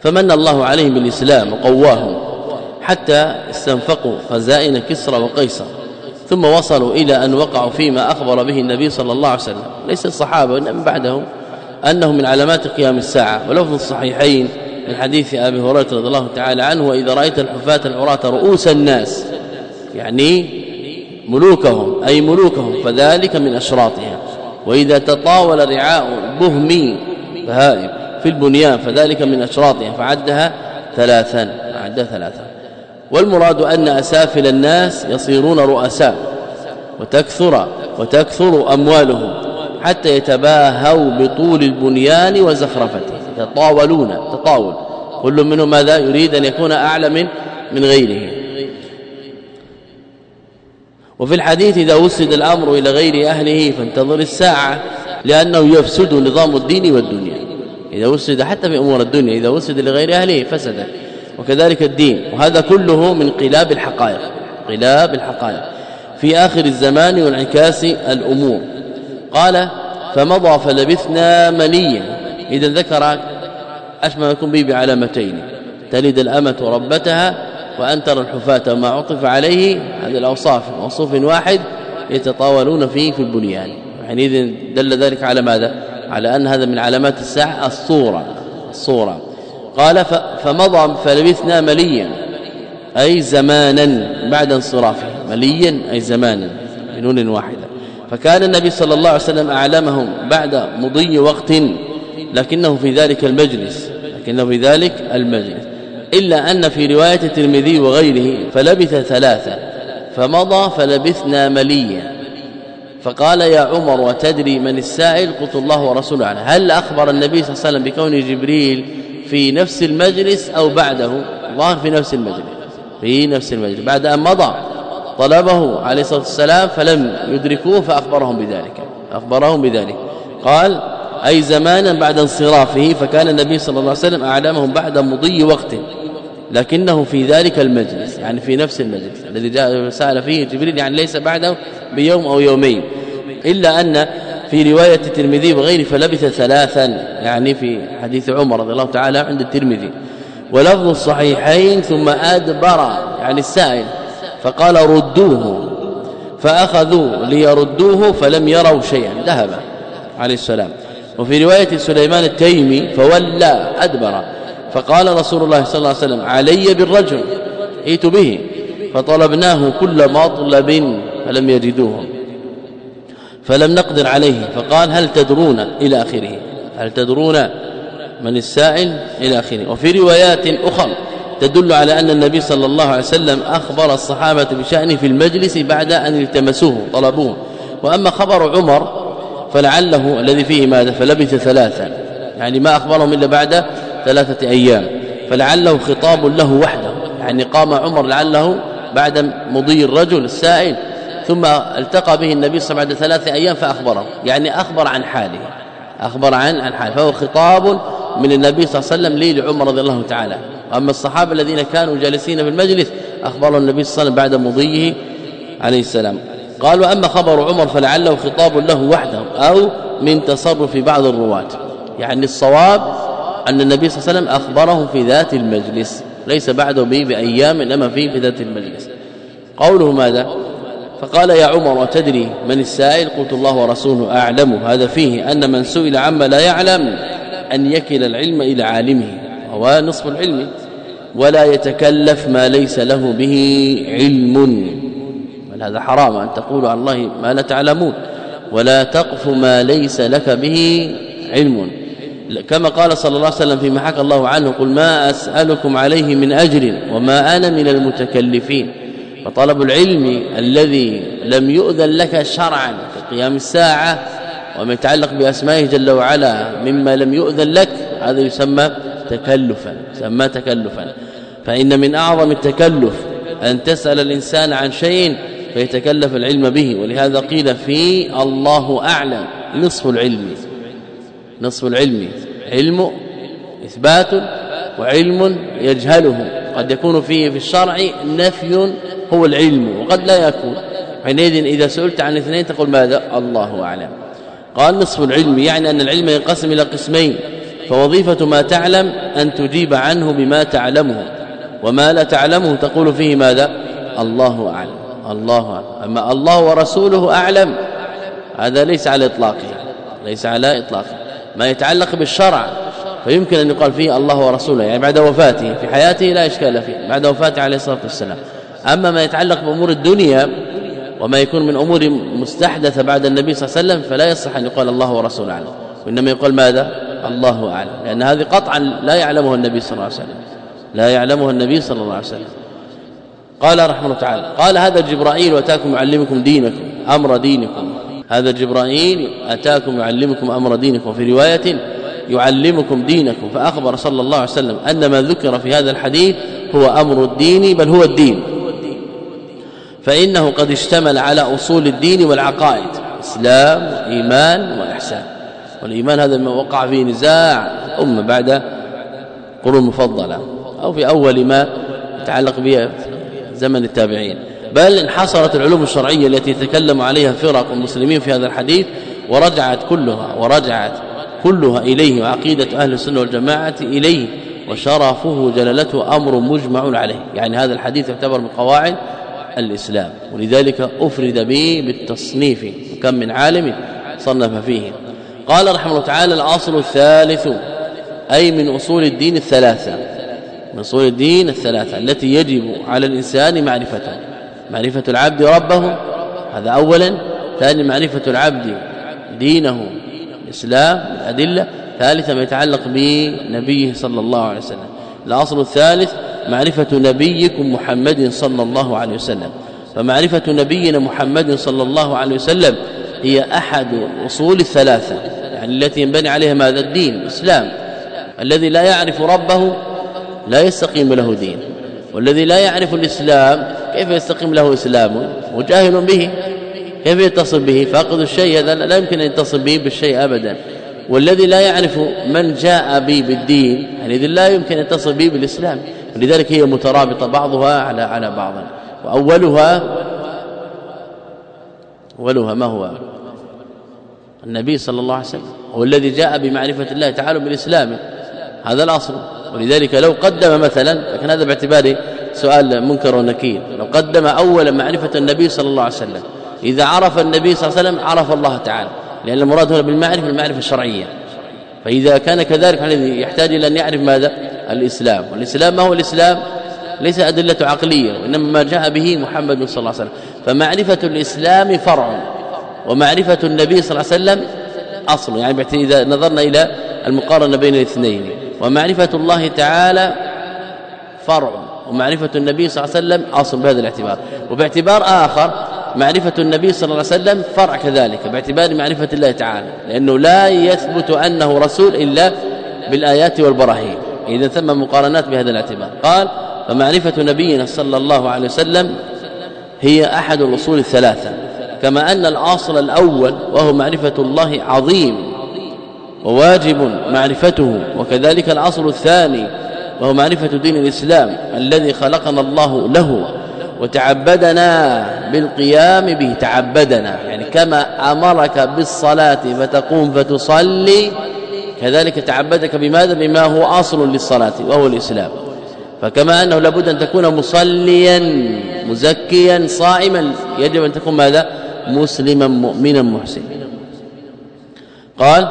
فمن الله عليهم بالإسلام وقواهم حتى استنفقوا خزائن كسرى وقيصر ثم وصلوا إلى أن وقعوا فيما أخبر به النبي صلى الله عليه وسلم. ليس الصحابة وإنما بعدهم أنه من علامات قيام الساعة ولفظ الصحيحين من حديث أبي هريرة رضي الله تعالى عنه وإذا رأيت الحفاة العراة رؤوس الناس يعني ملوكهم أي ملوكهم فذلك من أشراطها وإذا تطاول رعاء بهمي فهائب في البنيان فذلك من أشراطها فعدها ثلاثا عدها ثلاثا. والمراد أن أسافل الناس يصيرون رؤساء وتكثر وتكثر أموالهم حتى يتباهوا بطول البنيان وزخرفته يتطاولون تطاول. كل منهم ماذا؟ يريد أن يكون أعلى من من غيره. وفي الحديث إذا وسد الأمر إلى غير أهله فانتظر الساعة لأنه يفسد نظام الدين والدنيا. إذا وسد حتى في أمور الدنيا إذا وسد لغير أهله فسد. وكذلك الدين. وهذا كله من قلاب الحقائق قلاب الحقائق. في آخر الزمان وانعكاس الأمور. قال فمضى فلبثنا منيا إذا ذكر اشبه يكون به بعلامتين تلد الأمة ربتها وان ترى الحفاة ما عطف عليه. هذه الأوصاف موصوف واحد يتطاولون فيه في البنيان. حينئذ دل ذلك على ماذا؟ على أن هذا من علامات الساعة الصورة الصورة. قال فمضى فلبثنا مليا أي زمانا بعد انصرافه. مليا أي زمانا بنون واحدة. فكان النبي صلى الله عليه وسلم أعلمهم بعد مضي وقت لكنه في ذلك المجلس لكنه في ذلك المجلس. إلا أن في رواية الترمذي وغيره فلبث ثلاثة فمضى فلبثنا مليا. فقال يا عمر وتدري من السائل؟ قلت الله ورسوله عنه هل أخبر النبي صلى الله عليه وسلم بكون جبريل في نفس المجلس أو بعده؟ ظاهر في نفس المجلس في نفس المجلس. بعد أن مضى طلبه عليه الصلاة والسلام فلم يدركوه فأخبرهم بذلك. أخبرهم بذلك. قال أي زمانا بعد انصرافه فكان النبي صلى الله عليه وسلم أعلمهم بعد مضي وقت. لكنه في ذلك المجلس يعني في نفس المجلس. الذي جاء سأل فيه جبريل يعني ليس بعده بيوم أو يومين. إلا أن في رواية الترمذي وغيره فلبث ثلاثا يعني في حديث عمر رضي الله تعالى عند الترمذي. ولفظ الصحيحين ثم أدبر يعني السائل فقال ردوه. فأخذوا ليردوه فلم يروا شيئا. ذهب عليه السلام. وفي رواية سليمان التيمي فولى أدبر فقال رسول الله صلى الله عليه وسلم علي بالرجل ائت به. فطلبناه كل مطلب فلم يجدوه فلم نقدر عليه فقال هل تدرون إلى آخره؟ هل تدرون من السائل إلى آخره؟ وفي روايات أخرى تدل على أن النبي صلى الله عليه وسلم أخبر الصحابة بشأنه في المجلس بعد أن التمسوه طلبوه. وأما خبر عمر فلعله الذي فيه ماذا؟ فلبث ثلاثا. يعني ما أخبرهم إلا بعد ثلاثة أيام. فلعله خطاب له وحده. يعني قام عمر لعله بعد مضي الرجل السائل. ثم التقى به النبي صلى الله عليه وسلم بعد ثلاثة أيام فأخبره. يعني أخبر عن حاله. أخبر عن عن حاله. فهو خطاب من النبي صلى الله عليه وسلم لي لعمر رضي الله تعالى. أما الصحابة الذين كانوا جالسين في المجلس اخبروا النبي صلى الله عليه وسلم بعد مضيه عليه السلام. قال واما خبر عمر فلعله خطاب له وحده أو من تصرف بعض الرواة. يعني الصواب أن النبي صلى الله عليه وسلم اخبرهم في ذات المجلس ليس بعده به بأيام إنما في ذات المجلس. قوله ماذا؟ فقال يا عمر وتدري من السائل؟ قلت الله ورسوله أعلم. هذا فيه أن من سئل عما لا يعلم أن يكل العلم إلى عالمه وهو نصف العلم ولا يتكلف ما ليس له به علم. بل هذا حرام أن تقول على الله ما لا تعلمون. ولا تقف ما ليس لك به علم. كما قال صلى الله عليه وسلم فيما حكى الله عنه قل ما أسألكم عليه من أجر وما أنا من المتكلفين. فطلب العلم الذي لم يؤذن لك شرعا في قيام الساعة وما يتعلق بأسمائه جل وعلا مما لم يؤذن لك هذا يسمى تكلفا يسمى تكلفا. فإن من أعظم التكلف أن تسأل الإنسان عن شيء فيتكلف العلم به ولهذا قيل في الله أعلم نصف العلم. نصف العلم. علم إثبات وعلم يجهله. قد يكون فيه في الشرع نفي هو العلم وقد لا يكون. حينئذ إذا سئلت عن اثنين تقول ماذا؟ الله أعلم. قال نصف العلم يعني أن العلم ينقسم إلى قسمين فوظيفة ما تعلم أن تجيب عنه بما تعلمه وما لا تعلمه تقول فيه ماذا؟ الله أعلم. الله. أعلم أما الله ورسوله أعلم. هذا ليس على إطلاقه. ليس على إطلاقه. ما يتعلق بالشرع. فيمكن أن يقال فيه الله ورسوله. يعني بعد وفاته. في حياته لا إشكال فيه. بعد وفاته عليه الصلاة والسلام. أما ما يتعلق بأمور الدنيا وما يكون من أمور مستحدثة بعد النبي صلى الله عليه وسلم فلا يصح أن يقال الله ورسوله أعلم. وإنما يقال ماذا؟ الله أعلم. لأن هذه قطعا لا يعلمها النبي صلى الله عليه وسلم. لا يعلمها النبي صلى الله عليه وسلم. قال رحمه الله تعالى قال هذا جبرائيل وأتاكم يعلمكم دينكم أمر دينكم. هذا جبرائيل أتاكم يعلمكم أمر دينكم. في رواية يعلمكم دينكم فأخبر صلى الله عليه وسلم أن ما ذكر في هذا الحديث هو أمر الدين بل هو الدين. فإنه قد اشتمل على أصول الدين والعقائد إسلام وإيمان وإحسان. والإيمان هذا ما وقع فيه نزاع أمة بعد قرون مفضلة أو في أول ما يتعلق به زمن التابعين. بل انحصرت العلوم الشرعية التي يتكلم عليها فرق المسلمين في هذا الحديث ورجعت كلها ورجعت كلها إليه وعقيدة أهل السنة والجماعة إليه وشرفه جلالته أمر مجمع عليه. يعني هذا الحديث يعتبر من قواعد الإسلام. ولذلك أفرد به بالتصنيف كم من عالم صنف فيه. قال رحمه الله تعالى الأصل الثالث أي من أصول الدين الثلاثة. من أصول الدين الثلاثة التي يجب على الإنسان معرفتها معرفة العبد ربه هذا أولا. ثاني معرفة العبد دينه الإسلام الأدلة. ثالثا ما يتعلق بنبيه صلى الله عليه وسلم. الأصل الثالث معرفة نبيكم محمد صلى الله عليه وسلم. فمعرفة نبينا محمد صلى الله عليه وسلم هي أحد أصول الثلاثة يعني التي ينبني عليها ماذا؟ الدين الإسلام. الذي لا يعرف ربه لا يستقيم له دين. والذي لا يعرف الإسلام كيف يستقيم له إسلام؟ وجاهل به. كيف يتصل به؟ فاقد الشيء هذا لا يمكن أن يتصل به بالشيء ابدا. والذي لا يعرف من جاء به بالدين يعني لا يمكن أن يتصل به بالإسلام. ولذلك هي مترابطة بعضها على على بعض. وأولها أولها ما هو؟ النبي صلى الله عليه وسلم. هو الذي جاء بمعرفة الله تعالى بالإسلام. هذا الأصل. ولذلك لو قدم مثلا لكن هذا باعتبار سؤال منكر ونكير. لو قدم اولا معرفة النبي صلى الله عليه وسلم إذا عرف النبي صلى الله عليه وسلم عرف الله تعالى. لأن المراد هنا بالمعرفة المعرفة الشرعية. فإذا كان كذلك يحتاج إلى أن يعرف ماذا؟ الإسلام. والإسلام ما هو الإسلام؟ ليس أدلة عقلية وإنما ما جاء به محمد صلى الله عليه وسلم. فمعرفة الإسلام فرع ومعرفة النبي صلى الله عليه وسلم أصل. يعني إذا نظرنا إلى المقارنة بين الاثنين. ومعرفة الله تعالى فرع ومعرفة النبي صلى الله عليه وسلم أصل بهذا الاعتبار. وباعتبار آخر معرفة النبي صلى الله عليه وسلم فرع كذلك باعتبار معرفة الله تعالى لأنه لا يثبت أنه رسول إلا بالآيات والبراهين. إذا ثم مقارنات بهذا الاعتبار. قال فمعرفة نبينا صلى الله عليه وسلم هي أحد الأصول الثلاثة كما أن الأصل الأول وهو معرفة الله عظيم وواجب معرفته وكذلك الأصل الثاني وهو معرفة دين الإسلام الذي خلقنا الله له وتعبدنا بالقيام به تعبدنا يعني كما أمرك بالصلاة فتقوم فتصلي كذلك تعبدك بماذا؟ بما هو أصل للصلاة وهو الإسلام. فكما أنه لابد أن تكون مصليا مزكيا صائما يجب أن تكون ماذا؟ مسلما مؤمنا محسنا قال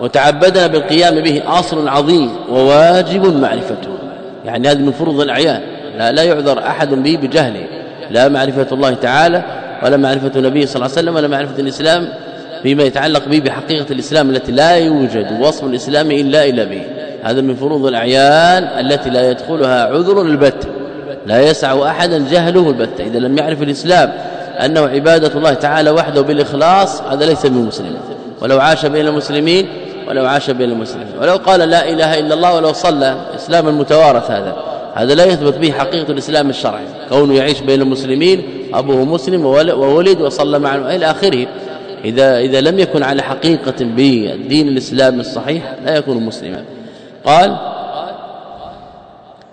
وتعبدنا بالقيام به أصل عظيم وواجب معرفته. يعني هذه من فروض الأعيان. لا, لا يعذر أحد به بجهله. لا معرفة الله تعالى ولا معرفة النبي صلى الله عليه وسلم ولا معرفة الإسلام فيما يتعلق به بحقيقة الإسلام التي لا يوجد وصف الإسلام إلا إلا به. هذا من فروض الأعيان التي لا يدخلها عذر البت. لا يسع أحدا جهله البت. إذا لم يعرف الإسلام أنه عبادة الله تعالى وحده بالإخلاص هذا ليس من مسلم. ولو عاش بين المسلمين ولو عاش بين المسلمين. ولو قال لا إله إلا الله ولو صلى إسلاما متوارث هذا. هذا لا يثبت به حقيقة الإسلام الشرعي. كونه يعيش بين المسلمين أبوه مسلم وولد وصلى معه إلى آخره. اذا إذا لم يكن على حقيقة بالدين الاسلامي الصحيح لا يكون مسلما. قال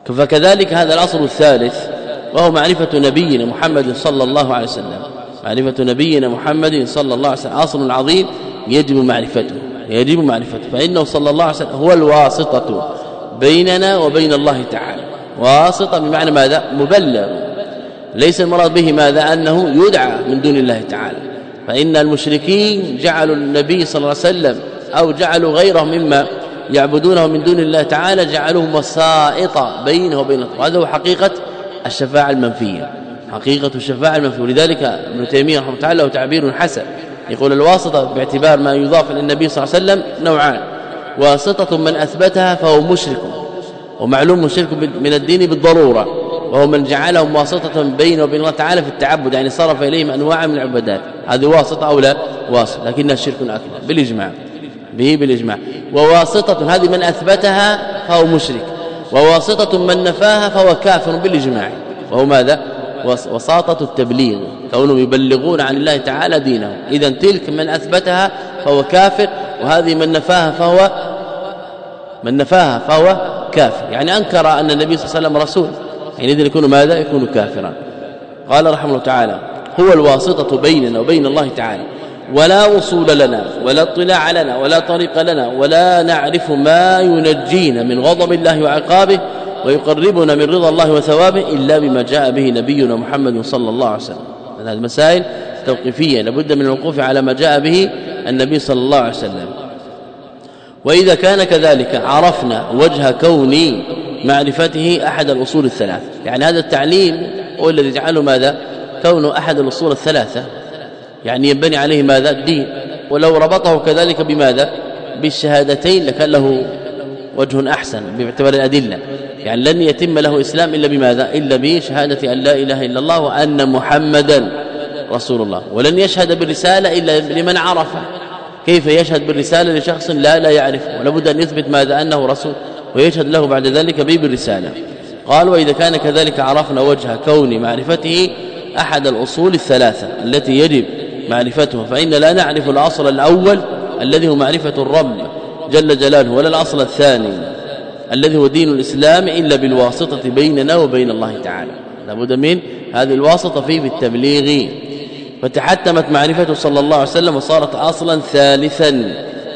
فكذلك هذا الأصل الثالث وهو معرفة نبينا محمد صلى الله عليه وسلم. معرفة نبينا محمد صلى الله عليه وسلم. أصل عظيم يجب معرفته. يجب معرفته. فإنه صلى الله عليه وسلم هو الواسطة بيننا وبين الله تعالى. واسطة بمعنى ماذا؟ مبلغ. ليس المراد به ماذا؟ أنه يدعى من دون الله تعالى. فإن المشركين جعلوا النبي صلى الله عليه وسلم أو جعلوا غيره مما يعبدونه من دون الله تعالى جعلوه وسائط بينه وبين وهذا هو حقيقة الشفاعة المنفية. حقيقة الشفاعة المنفية. ولذلك ابن تيمية رحمه الله تعالى تعبير حسن. يقول الواسطة باعتبار ما يضاف للنبي صلى الله عليه وسلم نوعان. واسطة من أثبتها فهو مشرك ومعلوم الشرك من الدين بالضرورة وهو من جعلهم واسطة بينه وبين الله تعالى في التعبد يعني صرف إليهم انواع من العبادات. هذه واسطة أو لا؟ واسطة لكنها شرك أكبر. بالإجماع. به بالإجماع. وواسطة هذه من أثبتها فهو مشرك. وواسطة من نفاها فهو كافر بالإجماع. وهو ماذا؟ وساطة التبليغ كونهم يبلغون عن الله تعالى دينه اذا تلك من أثبتها فهو كافر وهذه من نفاها فهو من نفاها فهو كافر. يعني أنكر أن النبي صلى الله عليه وسلم رسول. حينئذ يكون ماذا؟ يكون كافرا. قال رحمه الله تعالى هو الواسطة بيننا وبين الله تعالى ولا وصول لنا ولا اطلاع لنا ولا طريق لنا ولا نعرف ما ينجينا من غضب الله وعقابه ويقربنا من رضا الله وثوابه إلا بما جاء به نبينا محمد صلى الله عليه وسلم. هذه المسائل توقيفية لابد من الوقوف على ما جاء به النبي صلى الله عليه وسلم. وإذا كان كذلك عرفنا وجه كون معرفته أحد الأصول الثلاث. يعني هذا التعليم هو الذي جعله ماذا؟ كون أحد الأصول الثلاثة. يعني ينبني عليه ماذا؟ الدين. ولو ربطه كذلك بماذا؟ بالشهادتين لكان له وجه أحسن باعتبار الأدلة. يعني لن يتم له إسلام إلا بماذا؟ إلا بشهادة أن لا إله إلا الله وأن محمدا رسول الله. ولن يشهد بالرسالة إلا لمن عرفه كيف يشهد بالرسالة لشخص لا لا يعرفه؟ ولابد أن يثبت ماذا؟ أنه رسول. ويشهد له بعد ذلك به بالرسالة. قال وإذا كان كذلك عرفنا وجه كون معرفته أحد الأصول الثلاثة التي يجب معرفتها فإن لا نعرف الأصل الأول الذي هو معرفة الرب جل جلاله ولا الأصل الثاني. الذي هو دين الإسلام إلا بالواسطة بيننا وبين الله تعالى. لابد من هذه الواسطة فيه بالتبليغ. فتحتمت معرفته صلى الله عليه وسلم وصارت أصلا ثالثا.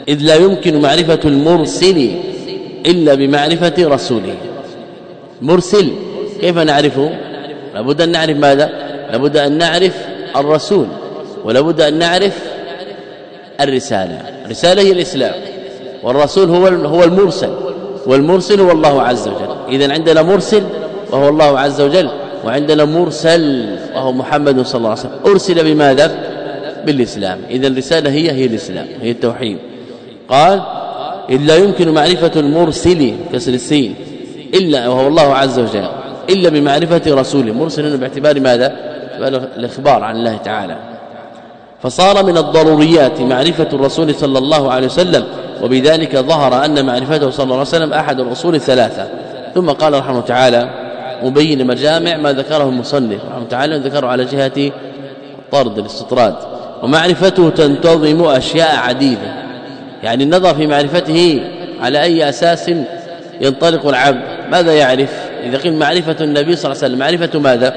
إذ لا يمكن معرفة المرسل إلا بمعرفة رسوله. مرسل كيف نعرفه؟ لابد أن نعرف ماذا؟ لابد أن نعرف الرسول ولابد أن نعرف الرسالة. الرسالة هي الإسلام والرسول هو هو المرسل. والمرسل هو الله عز وجل. اذا عندنا مرسل وهو الله عز وجل وعندنا مرسل وهو محمد صلى الله عليه وسلم. أرسل بماذا؟ بالإسلام. اذا الرسالة هي هي الإسلام هي التوحيد. قال إلا يمكن معرفة المرسل كسر السين إلا وهو الله عز وجل إلا بمعرفة رسوله. مرسل باعتبار ماذا؟ الإخبار عن الله تعالى. فصار من الضروريات معرفة الرسول صلى الله عليه وسلم وبذلك ظهر أن معرفته صلى الله عليه وسلم أحد الأصول الثلاثة. ثم قال رحمه تعالى مبين مجامع ما ذكره المصنف رحمه تعالى ذكره على جهة طرد الاستطراد. ومعرفته تنتظم أشياء عديدة. يعني النظر في معرفته على أي أساس ينطلق العبد. ماذا يعرف؟ إذا قيل معرفة النبي صلى الله عليه وسلم معرفة ماذا؟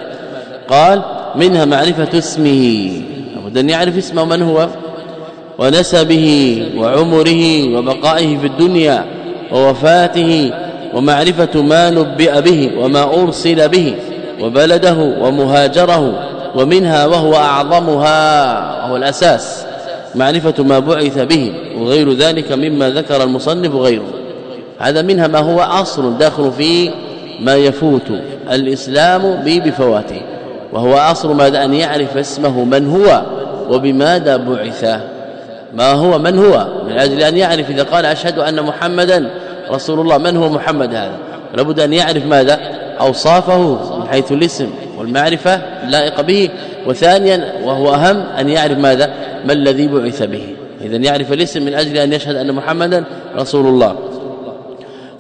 قال منها معرفة اسمه. لابد أن يعرف اسمه من هو. ونسبه وعمره وبقائه في الدنيا ووفاته ومعرفة ما نبئ به وما أرسل به وبلده ومهاجره ومنها وهو أعظمها وهو الأساس. معرفة ما بعث به وغير ذلك مما ذكر المصنف غيره. هذا منها ما هو أصل داخل في ما يفوت الإسلام به بفواته. وهو أصل ماذا؟ أن يعرف اسمه من هو وبماذا بعث. ما هو من هو من أجل أن يعرف إذا قال أشهد أن محمدا رسول الله. من هو محمد هذا؟ لابد أن يعرف ماذا؟ أوصافه من حيث الاسم والمعرفة اللائقة به. وثانيا وهو أهم أن يعرف ماذا؟ ما الذي بعث به. اذا يعرف الاسم من أجل أن يشهد أن محمدا رسول الله.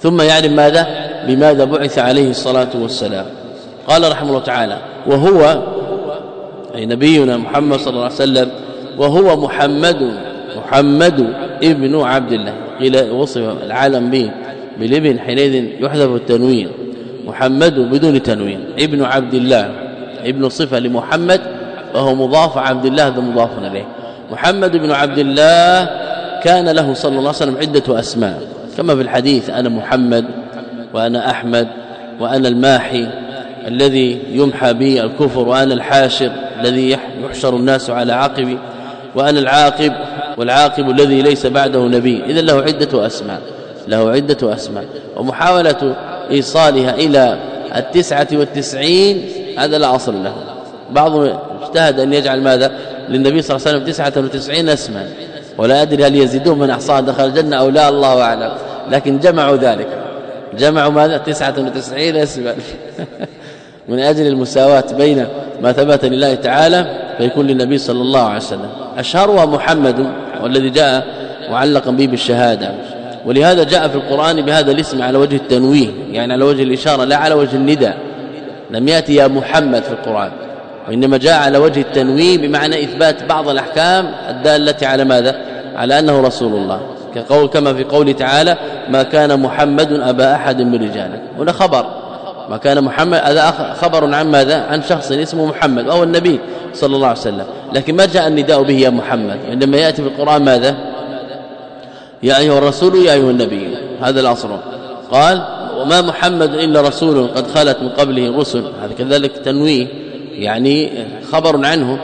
ثم يعرف ماذا؟ بماذا بعث عليه الصلاة والسلام. قال رحمه الله تعالى وهو أي نبينا محمد صلى الله عليه وسلم وهو محمد محمد ابن عبد الله. قيل وصف العالم به بالابن حينئذ يحذف التنوين. محمد بدون تنوين. ابن عبد الله. ابن صفة لمحمد وهو مضاف عبد الله هذا مضاف إليه. محمد بن عبد الله كان له صلى الله عليه وسلم عدة أسماء. كما في الحديث أنا محمد وأنا أحمد وأنا الماحي الذي يمحى به الكفر وأنا الحاشر الذي يحشر الناس على عقبي وأنا العاقب والعاقب الذي ليس بعده نبي. اذا له عدة أسماء. له عدة أسماء. ومحاولة إيصالها إلى التسعة والتسعين هذا لا أصل له. بعضهم اجتهد أن يجعل ماذا؟ للنبي صلى الله عليه وسلم 99 اسما ولا أدري هل يزيدون من احصاها دخل الجنة أو لا الله أعلم. لكن جمعوا ذلك. جمعوا ماذا؟ 99 اسما من أجل المساواة بين ما ثبت لله تعالى فيكون للنبي صلى الله عليه وسلم. أشهرها محمد والذي جاء معلقا به بالشهادة. ولهذا جاء في القرآن بهذا الاسم على وجه التنويه يعني على وجه الإشارة لا على وجه النداء. لم يأتي يا محمد في القرآن وإنما جاء على وجه التنويه بمعنى إثبات بعض الأحكام الدالة على ماذا؟ على أنه رسول الله. كقول كما في قوله تعالى ما كان محمد أبا أحد من رجالك. هنا خبر. ما كان محمد هذا خبر عن ماذا؟ عن شخص اسمه محمد وهو النبي صلى الله عليه وسلم. لكن ما جاء النداء به يا محمد؟ عندما يأتي في القرآن ماذا؟ يا أيها الرسول يا أيها النبي. هذا الأصل. قال وما محمد إلا رسول قد خلت من قبله الرسل هذا كذلك تنويه يعني خبر عنه.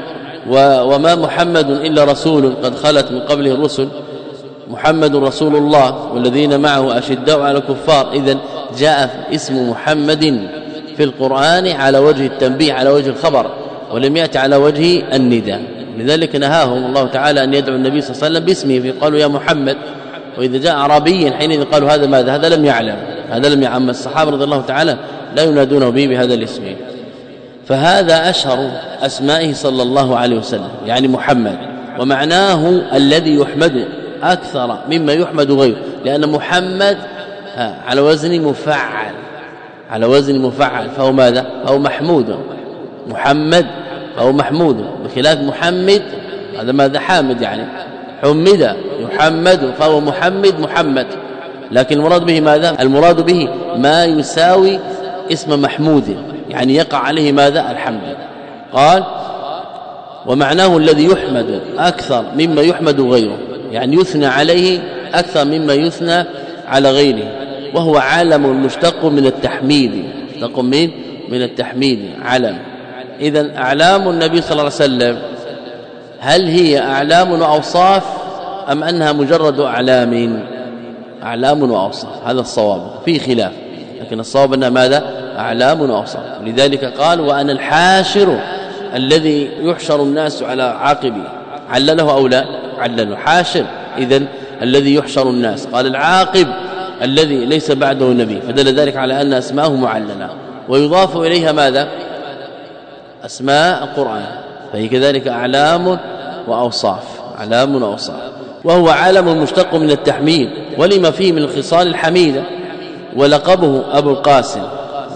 وما محمد إلا رسول قد خلت من قبله الرسل محمد رسول الله والذين معه أشداء على الكفار. اذا جاء اسم محمد في القرآن على وجه التنبيه على وجه الخبر ولم يأتي على وجه النداء. لذلك نهاهم الله تعالى أن يدعو النبي صلى الله عليه وسلم باسمه فقالوا يا محمد. وإذا جاء اعرابي حينئذ قالوا هذا ماذا؟ هذا لم يعلم. هذا لم يعلم. الصحابة رضي الله تعالى لا ينادونه به بهذا الاسم. فهذا أشهر أسمائه صلى الله عليه وسلم يعني محمد. ومعناه الذي يحمد أكثر مما يحمد غيره لأن محمد على وزن مفعل على وزن مفعل فهو ماذا؟ فهو محمود. محمد أو محمود. بخلاف محمد هذا ماذا؟ حامد يعني. حمد يحمد فهو محمد محمد. لكن المراد به ماذا؟ المراد به ما يساوي اسم محمود يعني يقع عليه ماذا؟ الحمد. قال ومعناه الذي يحمد أكثر مما يحمد غيره يعني يثنى عليه أكثر مما يثنى على غيره. وهو علم مشتق من التحميد. مشتق من من التحميد. علم اذا أعلام النبي صلى الله عليه وسلم هل هي أعلام وأوصاف أم أنها مجرد أعلام؟ أعلام وأوصاف. هذا الصواب. في خلاف. لكن الصواب أنها ماذا؟ أعلام وأوصاف. لذلك قال وأنا الحاشر الذي يحشر الناس على عاقبي. علله أو لا؟ علله. حاشر. اذا الذي يحشر الناس. قال العاقب. الذي ليس بعده نبي فدل ذلك على أن أسماءه معلنه ويضاف إليها ماذا؟ أسماء القرآن. فهي كذلك أعلام وأوصاف. أعلام وأوصاف. وهو علم مشتق من التحميد ولما فيه من الخصال الحميدة. ولقبه أبو القاسم.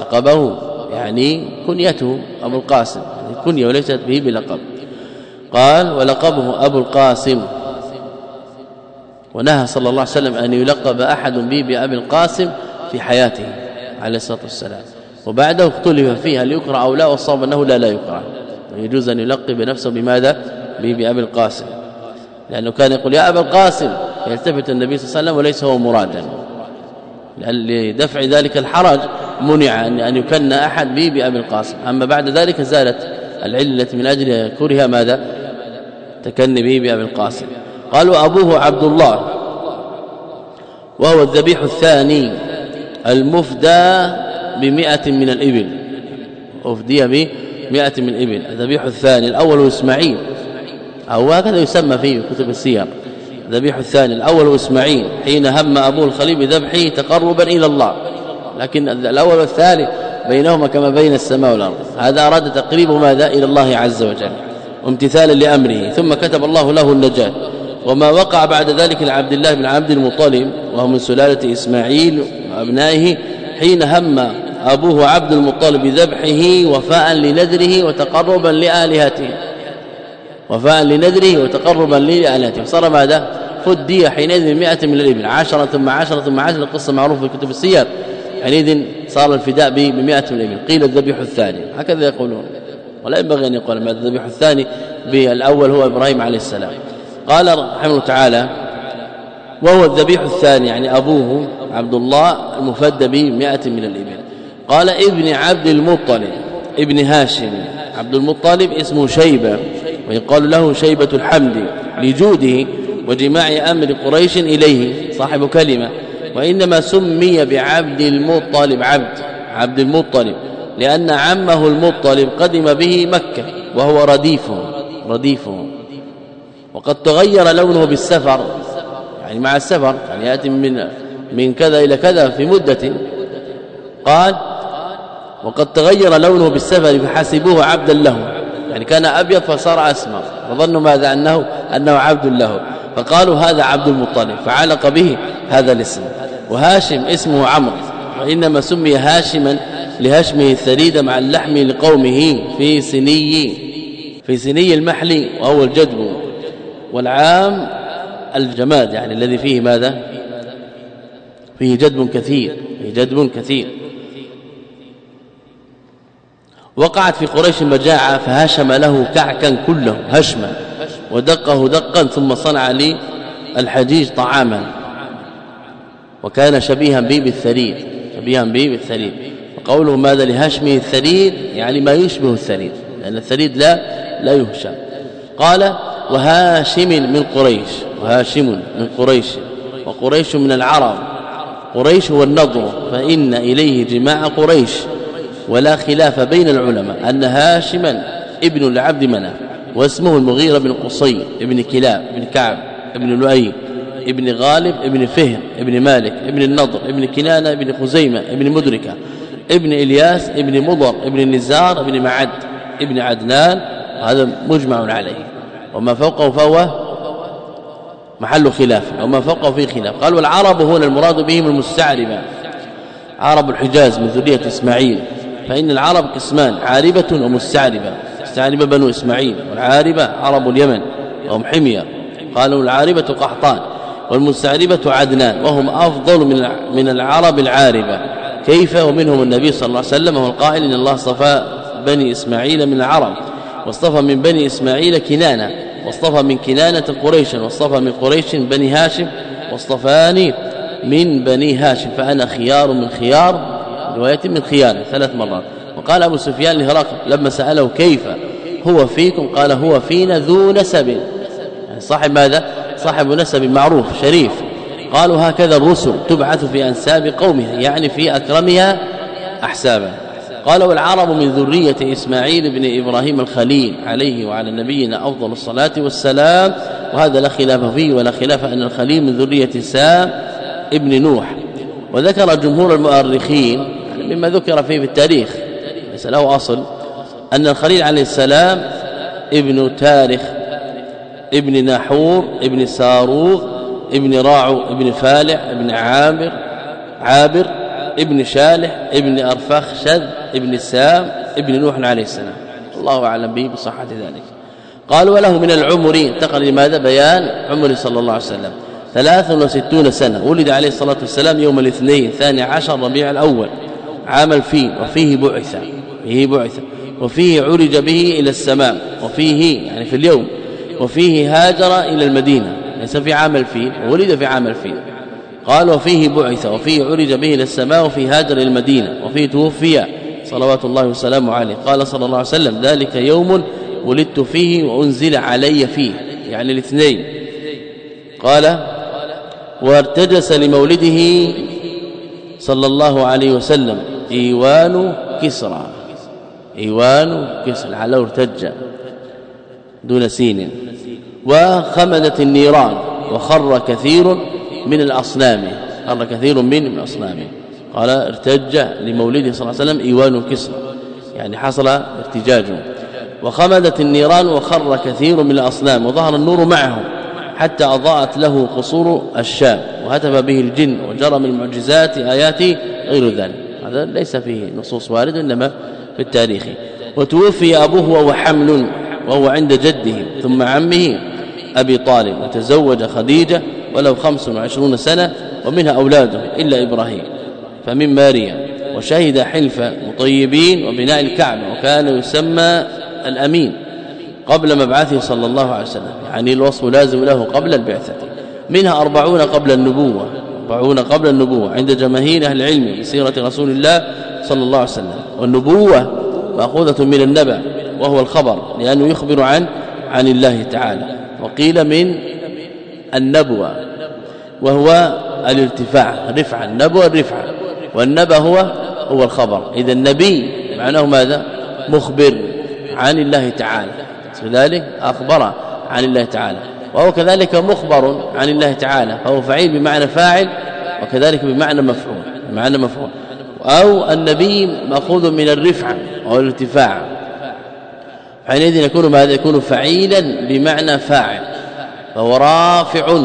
لقبه يعني كنيته أبو القاسم. يعني كنية وليست به بلقب. قال ولقبه أبو القاسم. ونهى صلى الله عليه وسلم أن يلقب أحد به بأبي القاسم في حياته عليه الصلاة والسلام. وبعده اختلف فيها هل يقرأ أو لا والصواب أنه لا لا يقرأ يجوز أن يلقب نفسه بماذا؟ به بأبي القاسم. لأنه كان يقول يا أبا القاسم يلتفت النبي صلى الله عليه وسلم وليس هو مرادا. لدفع ذلك الحرج منع أن يكن أحد به بأبي القاسم. أما بعد ذلك زالت العلة التي من أجلها كره ماذا؟ تكن به بأبي القاسم. قالوا أبوه عبد الله وهو الذبيح الثاني المفدى بمئة من الإبل. أفدي بمئة من الإبل الذبيح الثاني الأول إسماعيل. أو هكذا يسمى في كتب السير الذبيح الثاني الأول إسماعيل. حين هم أبوه الخليل بذبحه تقربا إلى الله. لكن الأول والثاني بينهما كما بين السماء والأرض. هذا أراد تقريب ماذا إلى الله عز وجل وامتثالا لأمره. ثم كتب الله له النجاة. وما وقع بعد ذلك لعبد الله بن عبد المطلب وهو من سلالة إسماعيل وأبنائه حين هم أبوه عبد المطلب بذبحه وفاء لنذره وتقربا لآلهته. وفاء لنذره وتقربا لآلهته. صار ماذا؟ فدي حينئذ 100 من الإبل. عشرة ثم عشرة ثم عشرة القصة معروفة في كتب السير. حينئذ صار الفداء ب 100 من الإبل. قيل الذبيح الثاني. هكذا يقولون. ولا ينبغي أن يقول ما الذبيح الثاني بالأول هو إبراهيم عليه السلام. قال رحمه الله تعالى وهو الذبيح الثاني يعني أبوه عبد الله المفدى به 100 من الإبل. قال ابن عبد المطلب ابن هاشم عبد المطلب اسمه شيبة ويقال له شيبة الحمد لجوده وجماع أمر قريش إليه صاحب كلمة. وإنما سمي بعبد المطلب عبد عبد المطلب لأن عمه المطلب قدم به مكة وهو رديفه رديفه. وقد تغير لونه بالسفر. يعني مع السفر يعني يأتي من من كذا إلى كذا في مدة. قال وقد تغير لونه بالسفر فحسبوه عبدا له. يعني كان أبيض فصار أسمر. فظنوا ماذا؟ أنه أنه عبد له. فقالوا هذا عبد المطلب. فعلق به هذا الاسم. وهاشم اسمه عمرو. وإنما سمي هاشما لهشمه الثريد مع اللحم لقومه في سني في سني المحل وهو الجدب. والعام الجماد يعني الذي فيه ماذا؟ فيه جدب كثير فيه جدب كثير. وقعت في قريش مجاعه فهشم له كعكا كله هشما ودقه دقا ثم صنع لي الحجيج طعاما. وكان شبيها به بالثريد شبيها به بالثريد. وقوله ماذا لهشمه الثريد؟ يعني ما يشبه الثريد لأن الثريد لا لا يهشم. قال وهاشم من قريش وهاشم من قريش وقريش من العرب قريش هو النضر فإن إليه جماع قريش ولا خلاف بين العلماء أن هاشما ابن عبد مناف واسمه المغيرة بن قصي ابن كلاب ابن كعب ابن لؤي ابن غالب ابن فهر ابن مالك ابن النضر ابن كنانة ابن خزيمة ابن مدركة ابن إلياس ابن مضر ابن النزار ابن معد ابن عدنان هذا مجمع عليه. وما فوقه فهو محل خلاف. وما فوقه فيه خلاف. قال والعرب هنا المراد بهم المستعربة. عرب الحجاز من ذرية إسماعيل. فإن العرب قسمان عاربة ومستعربة. المستعربة بنو إسماعيل. والعاربة عرب اليمن. وهم حمية. قالوا العاربة قحطان. والمستعربة عدنان. وهم أفضل من من العرب العاربة. كيف؟ ومنهم النبي صلى الله عليه وسلم. وهو القائل إن الله اصطفى بني إسماعيل من العرب. واصطفى من بني إسماعيل كنانة واصطفى من كنانة قريشا واصطفى من قريش بني هاشم واصطفاني من بني هاشم فأنا خيار من خيار رواية من خيار ثلاث مرات. وقال أبو سفيان لهرقل لما سأله كيف هو فيكم قال هو فينا ذو نسب. يعني صاحب ماذا؟ صاحب نسب معروف شريف. قالوا هكذا الرسل تبعث في أنساب قومها يعني في أكرمها أحسابا. قال والعرب من ذرية إسماعيل بن إبراهيم الخليل عليه وعلى نبينا أفضل الصلاة والسلام. وهذا لا خلاف فيه ولا خلاف أن الخليل من ذرية سام ابن نوح. وذكر جمهور المؤرخين يعني مما ذكر فيه في التاريخ ليس له أصل أن الخليل عليه السلام ابن تارخ ابن نحور ابن ساروغ ابن راعو ابن فالح ابن عامر عابر ابن شالح ابن ارفخشد ابن سام ابن نوح عليه السلام. الله أعلم به بصحة ذلك. قال وله من العمر انتقل لماذا؟ بيان عمر صلى الله عليه وسلم. 63 سنة. ولد عليه الصلاة والسلام يوم الاثنين ثاني عشر ربيع الأول. عام الفيل. وفيه بعث. فيه بعث. وفيه عرج به إلى السماء. وفيه يعني في اليوم. وفيه هاجر إلى المدينة. ليس في عام الفيل. ولد في عام الفيل. قال وفيه بعث وفيه عرج به إلى السماء وفيه هاجر المدينة وفيه توفي صلوات الله وسلامه عليه. قال صلى الله عليه وسلم ذلك يوم ولدت فيه وأنزل علي فيه. يعني الاثنين. قال وارتجس لمولده صلى الله عليه وسلم إيوان كسرى. إيوان كسرى على ارتج دون سين. وخمدت النيران وخر كثير من الأصنام. خر كثير من الأصنام. قال ارتج لمولده صلى الله عليه وسلم إيوان كسرى يعني حصل ارتجاج. وخمدت النيران وخر كثير من الأصنام وظهر النور معه حتى أضاءت له قصور الشام وهتف به الجن وجرى من المعجزات آيات غير ذلك. هذا ليس فيه نصوص واردة إنما في التاريخ. وتوفي أبوه وهو حمل وهو عند جده ثم عمه. أبي طالب وتزوج خديجة ولو 25 سنة ومنها أولاده إلا إبراهيم. فمن ماريا وشهد حلف مطيبين وبناء الكعبة وكان يسمى الأمين قبل مبعثه صلى الله عليه وسلم. يعني الوصف لازم له قبل البعثة. منها أربعون قبل النبوة أربعون قبل النبوة عند جماهير أهل العلم بسيرة رسول الله صلى الله عليه وسلم. والنبوة مأخوذة من النبأ وهو الخبر لأنه يخبر عن عن الله تعالى. وقيل من النبوة وهو الارتفاع رفعه النبوة الرفعه والنبأ هو هو الخبر. إذا النبي معناه ماذا؟ مخبر عن الله تعالى. لذلك أخبر عن الله تعالى. وهو كذلك مخبر عن الله تعالى. فهو فعيل بمعنى فاعل وكذلك بمعنى مفعول بمعنى مفعول. أو النبي مأخوذ من الرفعه أو الارتفاع. حينئذ يكون ماذا يكون فعيلا بمعنى فاعل فهو رافع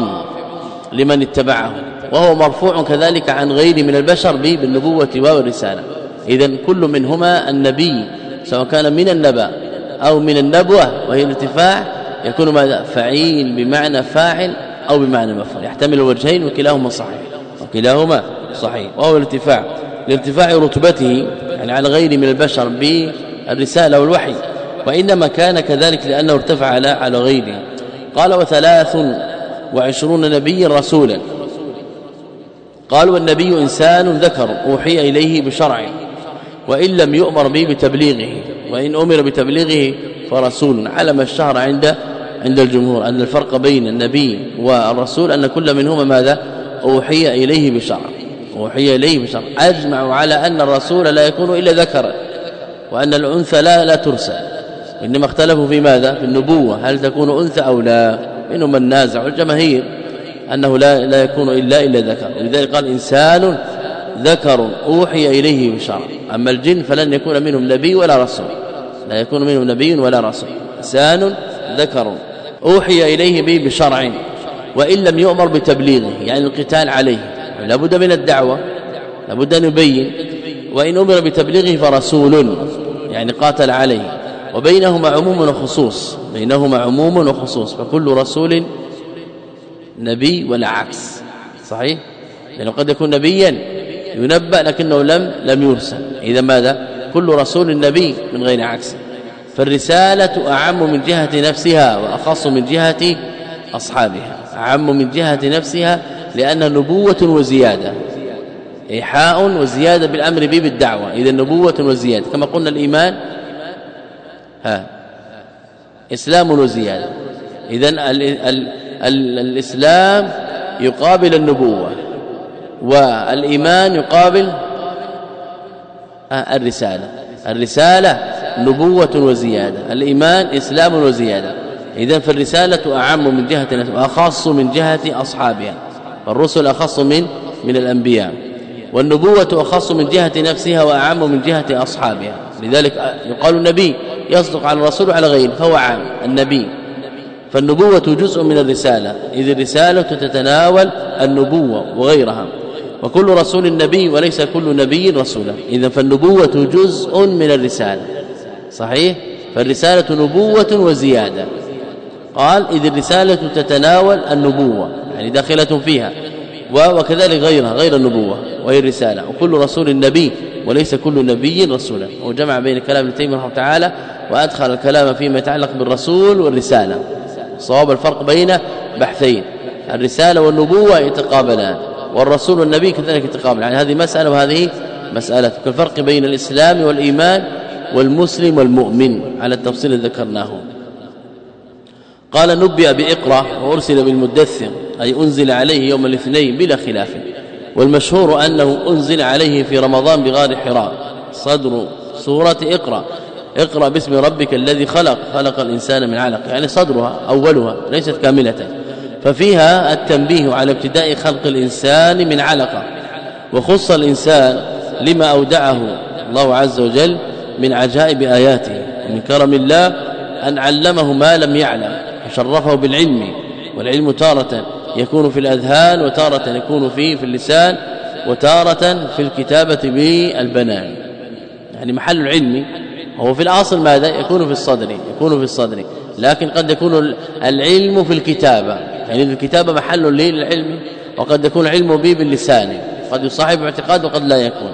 لمن اتبعه وهو مرفوع كذلك عن غير من البشر بالنبوة والرسالة اذا كل منهما النبي سواء كان من النبأ أو من النبوة وهي الارتفاع يكون ماذا فعيل بمعنى فاعل أو بمعنى مفعول. يحتمل الوجهين وكلاهما صحيح وكلاهما صحيح وهو الارتفاع. لارتفاع رتبته يعني على غير من البشر بالرسالة والوحي. وإنما كان كذلك لأنه ارتفع على على غيره قال وثلاث وعشرون نبيا رسولا. قال والنبي إنسان ذكر أوحي إليه بشرع وإن لم يؤمر به بتبليغه وإن أمر بتبليغه فرسول. على ما اشتهر عند عند الجمهور أن الفرق بين النبي والرسول أن كل منهما ماذا؟ أوحي إليه بشرع. أوحي إليه بشرع. اجمعوا على أن الرسول لا يكون إلا ذكرا وأن الأنثى لا لا ترسل. إنما اختلفوا في ماذا؟ في النبوة. هل تكون أنثى أو لا؟ منهم من نازع الجماهير أنه لا لا يكون إلا إلا ذكر. ولذلك قال إنسان ذكر أوحي إليه بشرع. أما الجن فلن يكون منهم نبي ولا رسول. لا يكون منهم نبي ولا رسول. إنسان ذكر أوحي إليه به بشرع. وإن لم يؤمر بتبليغه يعني القتال عليه. لابد من الدعوة لابد أن يبين. وإن أمر بتبليغه فرسول يعني قاتل عليه. وبينهما عموم وخصوص بينهما عموم وخصوص فكل رسول نبي ولا عكس صحيح؟ لأنه قد يكون نبيا ينبأ لكنه لم لم يرسل. إذا ماذا؟ كل رسول نبي من غير عكس. فالرسالة أعم من جهة نفسها وأخص من جهة أصحابها. أعم من جهة نفسها لأن نبوة وزيادة. إيحاء وزيادة بالأمر به بالدعوة. إذا نبوة وزيادة. كما قلنا الإيمان ها. إسلام وزيادة إذا الإسلام يقابل النبوة والإيمان يقابل الرسالة. الرسالة نبوة وزيادة الإيمان إسلام وزيادة. إذا فالرسالة أعم من جهة وأخص من جهة أصحابها. الرسل أخص من من الأنبياء. والنبوة أخص من جهة نفسها وأعم من جهة أصحابها. لذلك يقال النبي يصدق على الرسول وعلى غيره فهو عام النبي. فالنبوة جزء من الرسالة إذ الرسالة تتناول النبوة وغيرها. وكل رسول نبي وليس كل نبي رسولا. إذا فالنبوة جزء من الرسالة. صحيح؟ فالرسالة نبوة وزيادة. قال إذ الرسالة تتناول النبوة يعني داخلة فيها. وكذلك غيرها غير النبوة وهي الرسالة. وكل رسول نبي وليس كل نبي رسولا. وجمع بين كلام ابن تيمية رحمه تعالى وأدخل الكلام فيما يتعلق بالرسول والرسالة. صواب الفرق بين بحثين الرسالة والنبوة يتقابلان والرسول والنبي كذلك يتقابل يعني هذه مسألة وهذه مسألة. كالفرق بين الإسلام والإيمان والمسلم والمؤمن على التفصيل الذي ذكرناه. قال نبئ بإقرأ وأرسل بالمدثر أي أنزل عليه يوم الاثنين بلا خلاف. والمشهور أنه أنزل عليه في رمضان بغار حراء صدر سورة اقرأ. اقرأ باسم ربك الذي خلق. خلق الإنسان من علق. يعني صدرها أولها ليست كاملة. ففيها التنبيه على ابتداء خلق الإنسان من علقة. وخص الإنسان لما أودعه الله عز وجل من عجائب آياته. ومن كرم الله أن علمه ما لم يعلم. وشرفه بالعلم. والعلم تارة. يكون في الأذهان وتارة يكون في في اللسان وتارة في الكتابة بالبنان. يعني محل العلم هو في الأصل ماذا؟ يكون في الصدر يكون في الصدر. لكن قد يكون العلم في الكتابة. يعني الكتابة محل للعلم وقد يكون العلم به باللسان. قد يصاحب اعتقاد وقد لا يكون.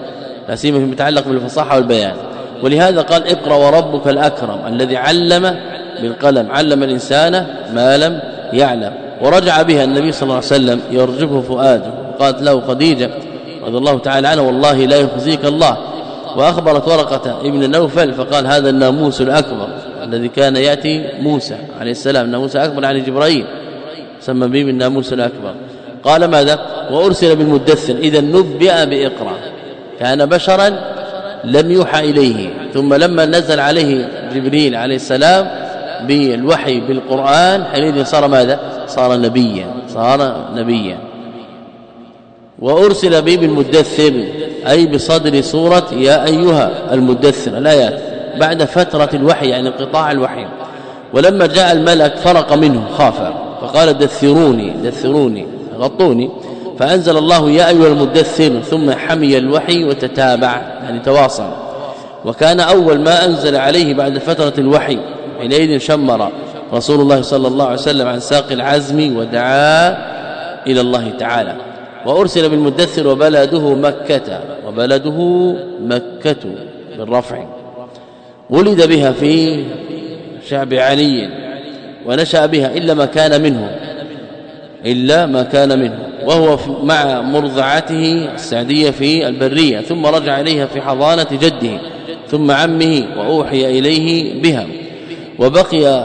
لا سيما فيما يتعلق بالفصاحة والبيان. ولهذا قال اقرأ وربك الأكرم الذي علم بالقلم علم الإنسان ما لم يعلم. ورجع بها النبي صلى الله عليه وسلم يرجفه فؤاده. قالت له خديجة رضي الله تعالى عنها والله لا يخزيك الله. وأخبرت ورقة ابن نوفل فقال هذا الناموس الأكبر الذي كان يأتي موسى عليه السلام. ناموس اكبر عن جبرائيل سمى به الناموس الأكبر. قال ماذا؟ وأرسل بالمدثر إذا نبئ بإقرأ. كان بشرا لم يوحى إليه ثم لما نزل عليه جبريل عليه السلام بالوحي بالقرآن حينئذ صار ماذا؟ صار نبيا صار نبيا. وأرسل به بالمدثر أي بصدر سورة يا أيها المدثر الآيات. بعد فترة الوحي يعني انقطاع الوحي. ولما جاء الملك فرق منه خاف. فقال دثروني دثروني غطوني. فأنزل الله يا أيها المدثر ثم حمي الوحي وتتابع يعني تواصل. وكان أول ما أنزل عليه بعد فترة الوحي. حينئذ شمر رسول الله صلى الله عليه وسلم عن ساق العزم ودعا إلى الله تعالى. وأرسل بالمدثر وبلده مكة وبلده مكة بالرفع. ولد بها في شعب علي ونشأ بها إلا ما كان منه إلا ما كان منه. وهو مع مرضعته السعدية في البرية ثم رجع إليها في حضانة جده ثم عمه وأوحي إليه بها. وبقي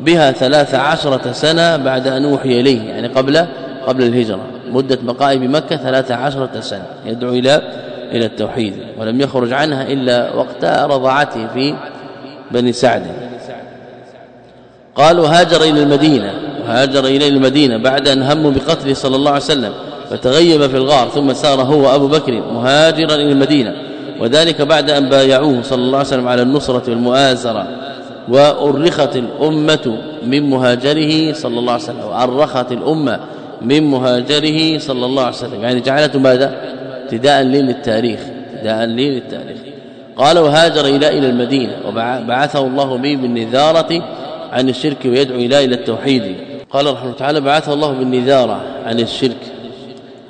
بها ثلاث عشرة سنة بعد أن أوحي إليه يعني قبل قبل الهجرة. مدة بقائه بمكة ثلاث عشرة سنة يدعو إلى إلى التوحيد. ولم يخرج عنها إلا وقت رضعته في بني سعد. قالوا هاجر إلى المدينة وهاجر إلى المدينة بعد أن هموا بقتله صلى الله عليه وسلم فتغيب في الغار ثم سار هو وأبو بكر مهاجرا إلى المدينة وذلك بعد أن بايعوه صلى الله عليه وسلم على النصرة والمؤازرة. وأرخت الأمة من مهاجره صلى الله عليه وسلم وأرخت الأمة من مهاجره صلى الله عليه وسلم. يعني جعلته ماذا؟ ابتداء للتاريخ ابتداء للتاريخ. قال وهاجر إلى إلى المدينة وبعثه الله به بالنذارة عن الشرك ويدعو إلى إلى التوحيد. قال رحمه الله تعالى بعثه الله بالنذارة عن الشرك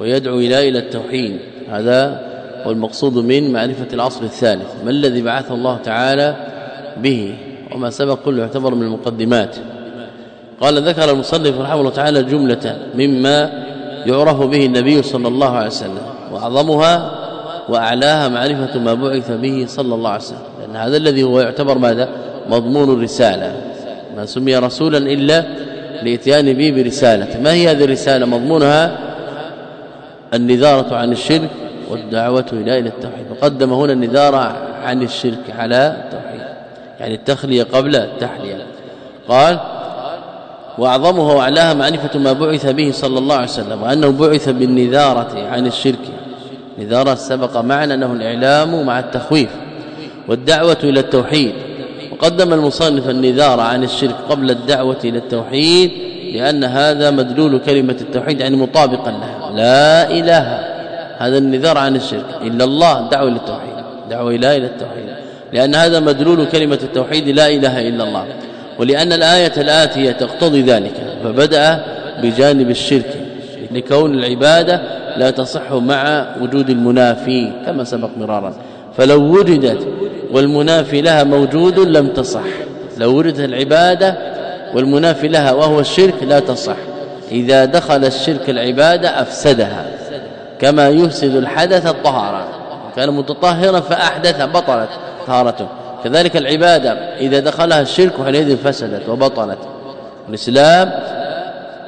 ويدعو إلى إلى التوحيد. هذا هو المقصود من معرفة العصر الثالث. ما الذي بعثه الله تعالى به؟ وما سبق كله يعتبر من المقدمات. قال ذكر المصنف رحمه الله تعالى جملة مما يعرف به النبي صلى الله عليه وسلم وأعظمها وأعلاها معرفة ما بعث به صلى الله عليه وسلم. لأن هذا الذي هو يعتبر ماذا؟ مضمون الرسالة. ما سمي رسولا إلا لإتيان به برسالة. ما هي هذه الرسالة؟ مضمونها النذارة عن الشرك والدعوة إلى التوحيد. وقدم هنا النذارة عن الشرك على التوحيد. يعني التخلية قبل التحلية. قال وأعظمها وأعلاها معرفه ما بعث به صلى الله عليه وسلم وأنه بعث بالنذارة عن الشرك. نذارة سبق معنا أنه الإعلام مع التخويف والدعوة إلى التوحيد. وقدم المصنف النذار عن الشرك قبل الدعوة إلى التوحيد لأن هذا مدلول كلمة التوحيد يعني مطابقا لها. لا إله هذا النذار عن الشرك إلا الله دعوة للتوحيد دعوة إلى إلى التوحيد. لأن هذا مدلول كلمة التوحيد لا إله إلا الله. ولأن الآية الآتية تقتضي ذلك فبدأ بجانب الشرك لكون العبادة لا تصح مع وجود المنافي كما سبق مرارا. فلو وجدت والمنافي لها موجود لم تصح. لو وجدت العبادة والمنافي لها وهو الشرك لا تصح. إذا دخل الشرك العبادة أفسدها. كما يفسد الحدث الطهارة. كان متطهرا فأحدث بطلت. طهارته. كذلك العبادة إذا دخلها الشرك حينئذ فسدت وبطلت الإسلام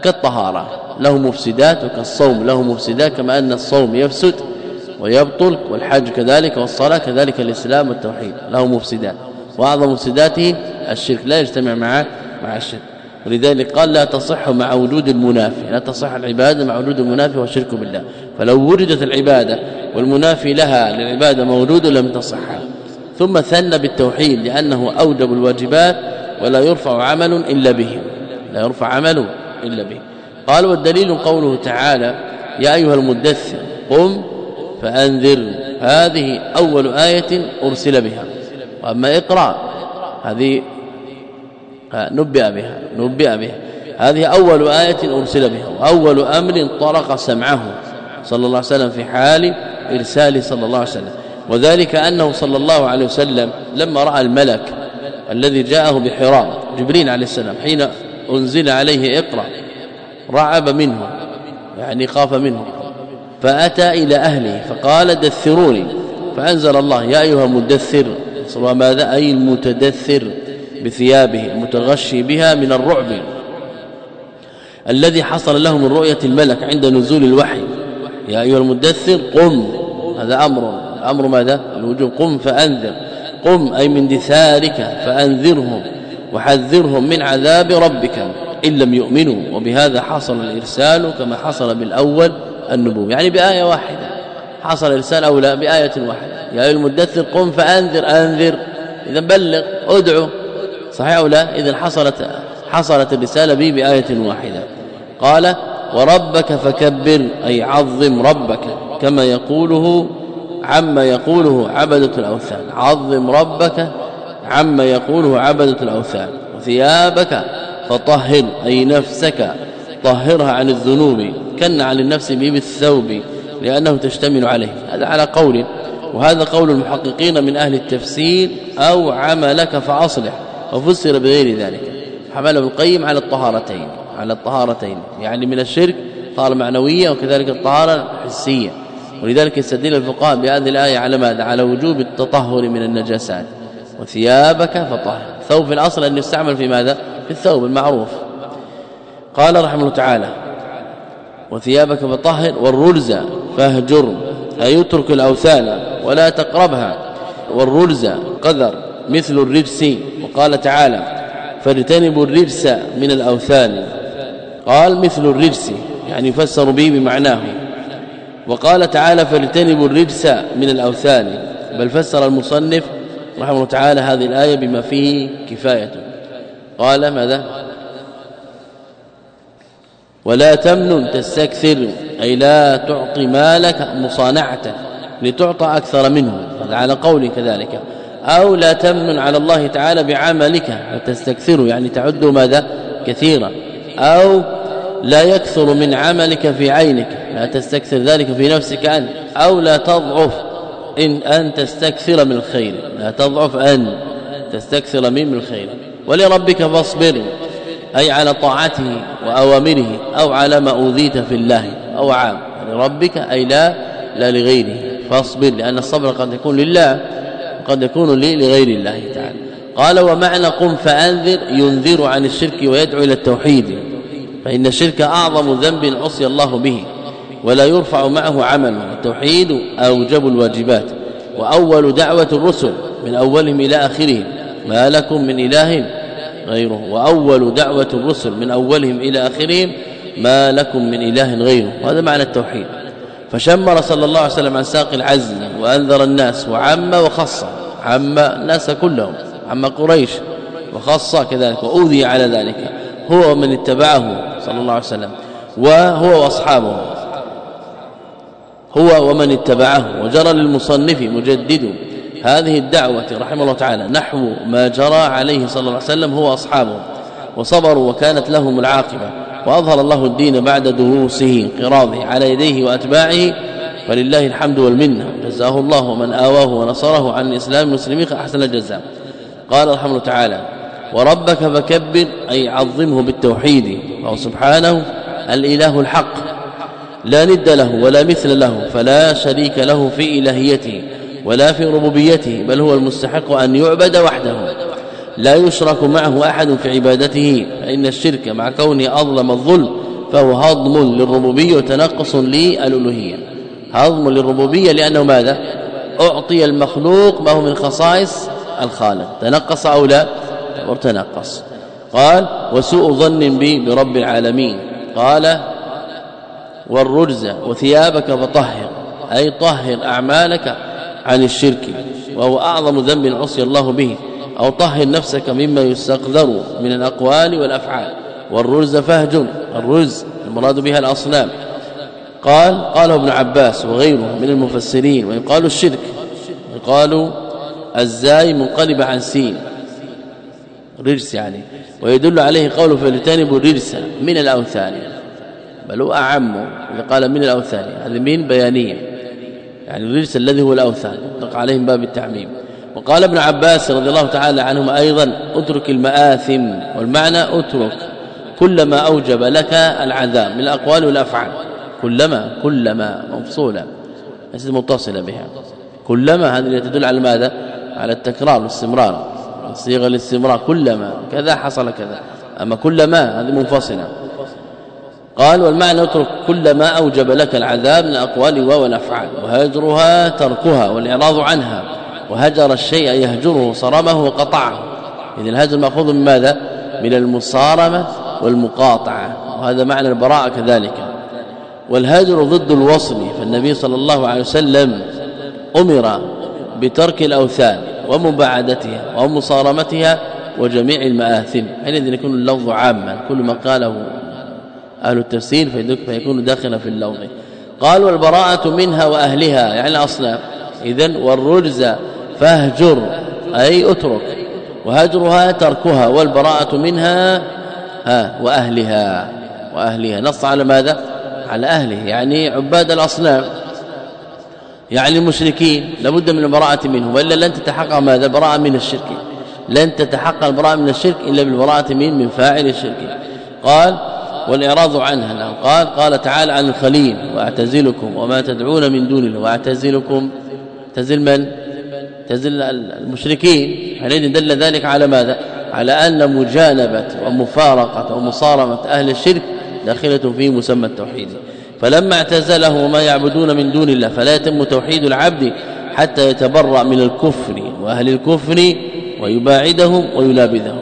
كالطهارة له مفسدات وكالصوم له مفسدات كما أن الصوم يفسد ويبطل والحج كذلك والصلاة كذلك الإسلام والتوحيد له مفسدات. وأعظم مفسداته الشرك لا يجتمع مع مع الشرك. ولذلك قال لا تصح مع وجود المنافي لا تصح العبادة مع وجود المنافي والشرك بالله. فلو وجدت العبادة والمنافي لها للعبادة موجود لم تصح ثم ثنى بالتوحيد لأنه أوجب الواجبات ولا يرفع عمل إلا به. لا يرفع عمل إلا به. قال والدليل قوله تعالى يا أيها المدثر قم فأنذر هذه أول آية أرسل بها. وأما اقرأ هذه نبئ بها نبئ بها. هذه أول آية أرسل بها. وأول أمر طرق سمعه صلى الله عليه وسلم في حال إرسال صلى الله عليه وسلم. وذلك أنه صلى الله عليه وسلم لما رأى الملك الذي جاءه بحراء جبريل عليه السلام حين أنزل عليه اقرأ رعب منه يعني خاف منه. فأتى إلى أهله فقال دثروني فأنزل الله يا أيها المدثر وماذا أي المتدثر بثيابه المتغشي بها من الرعب الذي حصل له من رؤية الملك عند نزول الوحي. يا أيها المدثر قم هذا أمر الأمر ماذا؟ الوجوب. قم فأنذر. قم أي من دثارك فأنذرهم وحذرهم من عذاب ربك إن لم يؤمنوا. وبهذا حصل الإرسال كما حصل بالأول النبوة. يعني بآية واحدة. حصل الإرسال أو لا؟ بآية واحدة. يا أيها المدثر قم فأنذر. أنذر. إذا بلغ ادعو. صحيح أو لا؟ إذا حصلت حصلت الرسالة به بآية واحدة. قال وربك فكبر. أي عظم ربك. كما يقوله عما يقوله عبدة الأوثان. عظم ربك عما يقوله عبدة الأوثان. وثيابك فطهر أي نفسك طهرها عن الذنوب كن عن النفس بالثوب لأنه تشتمل عليه. هذا على قول وهذا قول المحققين من أهل التفسير أو عملك فأصلح وفسر بغير ذلك. حمله القيم على الطهارتين على الطهارتين. يعني من الشرك طهارة معنوية وكذلك الطهارة الحسيه ولذلك يستدل الفقهاء بهذه الآية على ماذا؟ على وجوب التطهر من النجاسات. وثيابك فطهر. ثوب في الأصل أن يستعمل في ماذا؟ في الثوب المعروف. قال رحمه الله تعالى وثيابك فطهر والرلز فاهجر. اي اترك الأوثان ولا تقربها. والرلز قذر مثل الرجس وقال تعالى فاجتنبوا الرجس من الأوثان. قال مثل الرجس يعني يفسر به بمعناه. وقال تعالى فاجتنبوا الرجس من الأوثان بل فسر المصنف رحمه الله تعالى هذه الآية بما فيه كفاية. قال ماذا؟ ولا تمنن تستكثر أي لا تعطي مالك مصانعته لتعطى أكثر منه على قول كذلك. أو لا تمن على الله تعالى بعملك فتستكثره يعني تعد ماذا؟ كثيرا. أو لا يكثر من عملك في عينك لا تستكثر ذلك في نفسك أنت أو لا تضعف إن أن تستكثر من الخير لا تضعف أن تستكثر من الخير. ولربك فاصبر أي على طاعته وأوامره أو على ما أوذيت في الله أو عام. لربك أي لا لا لغيره. فاصبر لأن الصبر قد يكون لله وقد يكون لغير الله تعالى. قال ومعنى قم فأنذر ينذر عن الشرك ويدعو إلى التوحيد. فإن الشرك أعظم ذنب عصي الله به ولا يرفع معه عمل. التوحيد أوجب الواجبات وأول دعوة الرسل من أولهم إلى آخرهم. ما لكم من إله غيره. وأول دعوة الرسل من أولهم إلى آخرهم ما لكم من إله غيره. وهذا معنى التوحيد. فشمر صلى الله عليه وسلم عن ساق العزم وأنذر الناس وعم وخص. عم الناس كلهم. عم قريش وخص كذلك وأوذي على ذلك. هو من اتبعه. صلى الله عليه وسلم. وهو واصحابه. هو ومن اتبعه. وجرى للمصنف مجدد هذه الدعوة رحمه الله تعالى. نحو ما جرى عليه صلى الله عليه وسلم هو أصحابه. وصبروا وكانت لهم العاقبة. وأظهر الله الدين بعد دروسه انقراضه على يديه وأتباعه. فلله الحمد والمنة. جزاه الله من آواه ونصره عن الاسلام المسلمين احسن الجزاء. قال رحمه الله تعالى وربك فكبر أي عظمه بالتوحيد وهو سبحانه الإله الحق لا ند له ولا مثل له فلا شريك له في إلهيته ولا في ربوبيته بل هو المستحق أن يعبد وحده. لا يشرك معه أحد في عبادته فإن الشرك مع كونه أظلم الظلم فهو هضم للربوبية وتنقص للألوهية. هضم للربوبية لأنه ماذا؟ أعطي المخلوق ما هو من خصائص الخالق. تنقص أو لا؟ وتنقص قال وسوء ظن بي برب العالمين. قال والرجز وثيابك فطهر أي طهر أعمالك عن الشرك وهو أعظم ذنب عصي الله به أو طهر نفسك مما يستقذر من الأقوال والأفعال. والرجز فهجر الرجز المراد بها الأصنام. قال قاله ابن عباس وغيره من المفسرين ويقال الشرك يقال الزاي منقلب عن سين. رجس يعني ويدل عليه قوله فلتنبوا الرجس من الأوثان. بل هو أعم قال من الأوثان هذا من بيانية. يعني الرجس الذي هو الأوثان يطلق عليهم باب التعميم. وقال ابن عباس رضي الله تعالى عنهما أيضا اترك المآثم والمعنى اترك. كلما أوجب لك العذاب من الأقوال والأفعال. كلما كلما مفصوله ليست متصلة بها. كلما هذه تدل على ماذا؟ على التكرار والاستمرار. صيغه الاستمرار كلما كذا حصل كذا أما كلما هذه منفصلة. قال والمعنى اترك كل ما أوجب لك العذاب من أقوال والافعال وهجرها تركها والإعراض عنها وهجر الشيء يهجره صرمه وقطعه. اذا الهجر مأخوذ من ماذا؟ من المصارمة والمقاطعة وهذا معنى البراءة كذلك. والهجر ضد الوصل فالنبي صلى الله عليه وسلم أمر بترك الأوثان. ومباعدتها ومصارمتها وجميع المآثم حينئذ يكون اللفظ عاما كل ما قاله أهل التفسير فيكون داخلا في اللفظ. قال والبراءه منها وأهلها يعني الاصنام اذا والرجز فاهجر أي اترك. وهجرها تركها والبراءة منها ها وأهلها. وأهلها نص على ماذا؟ على أهله يعني عباد الأصنام. يعني المشركين لابد من البراءة منهم وإلا لن تتحقق ماذا؟ براءة من الشرك. لن تتحقق البراءة من الشرك إلا بالبراءة من من فاعل الشرك. قال والإعراض عنها نعم قال قال تعالى عن الخليل وأعتزلكم وما تدعون من دون الله. وأعتزلكم. تزل من؟ تزل المشركين. هل دل ذلك على ماذا؟ على أن مجانبة ومفارقة ومصارمة أهل الشرك داخلة في مسمى التوحيد. فلما اعتزله ما يعبدون من دون الله فلا يتم توحيد العبد حتى يتبرأ من الكفر وأهل الكفر ويباعدهم ويلابذهم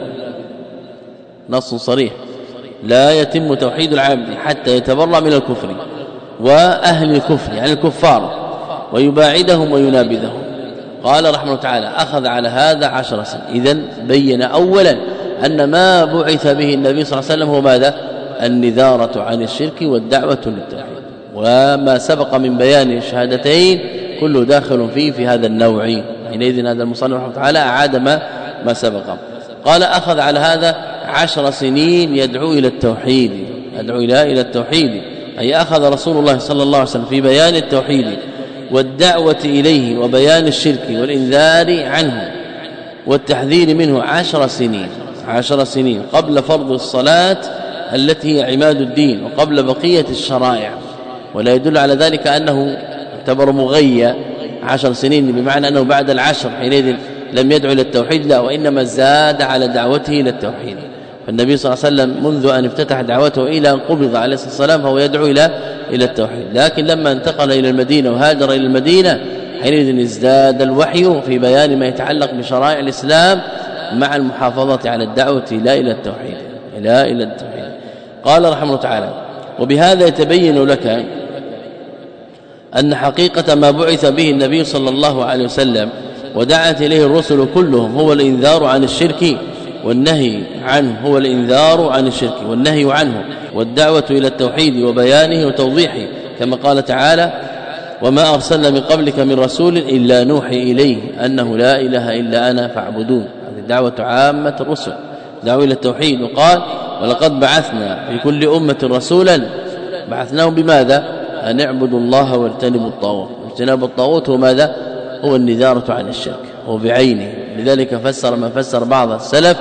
نص صريح. لا يتم توحيد العبد حتى يتبرأ من الكفر وأهل الكفر يعني الكفار ويباعدهم وينابذهم قال رحمه الله تعالى أخذ على هذا عشر سنين اذا بين اولا أن ما بعث به النبي صلى الله عليه وسلم هو ماذا؟ النذارة عن الشرك والدعوة للتوحيد. وما سبق من بيان الشهادتين كله داخل فيه في هذا النوع. حينئذ هذا المصنف رحمه تعالى أعاد ما ما سبق. قال أخذ على هذا عشر سنين يدعو إلى التوحيد. يدعو إلى إلى التوحيد. أي أخذ رسول الله صلى الله عليه وسلم في بيان التوحيد والدعوة إليه وبيان الشرك والإنذار عنه والتحذير منه عشر سنين. عشر سنين قبل فرض الصلاة التي هي عماد الدين وقبل بقية الشرائع. ولا يدل على ذلك أنه اعتبر مغيى عشر سنين بمعنى أنه بعد العشر حينئذ لم يدعو إلى التوحيد لا وإنما زاد على دعوته إلى التوحيد. فالنبي صلى الله عليه وسلم منذ أن افتتح دعوته إلى أن قبض عليه الصلاة والسلام فهو يدعو إلى إلى التوحيد. لكن لما انتقل إلى المدينة وهاجر إلى المدينة حينئذ ازداد الوحي في بيان ما يتعلق بشرائع الإسلام مع المحافظة على الدعوة لا إلى التوحيد. لا إلى التوحيد. قال رحمه الله تعالى وبهذا يتبين لك أن حقيقة ما بعث به النبي صلى الله عليه وسلم ودعت إليه الرسل كلهم هو الإنذار عن الشرك والنهي عنه هو الإنذار عن الشرك والنهي عنه والدعوة إلى التوحيد وبيانه وتوضيحه كما قال تعالى وما أرسلنا من قبلك من رسول إلا نوحي إليه أنه لا إله إلا أنا فاعبدون. هذه دعوة عامة الرسل دعوة إلى التوحيد. وقال ولقد بعثنا في كل أمة رسولا. بعثناهم بماذا؟ أن اعبدوا الله واجتنبوا الطاغوت. اجتناب الطاغوت هو ماذا؟ هو النذارة عن الشرك. هو بعينه. لذلك فسر ما فسر بعض السلف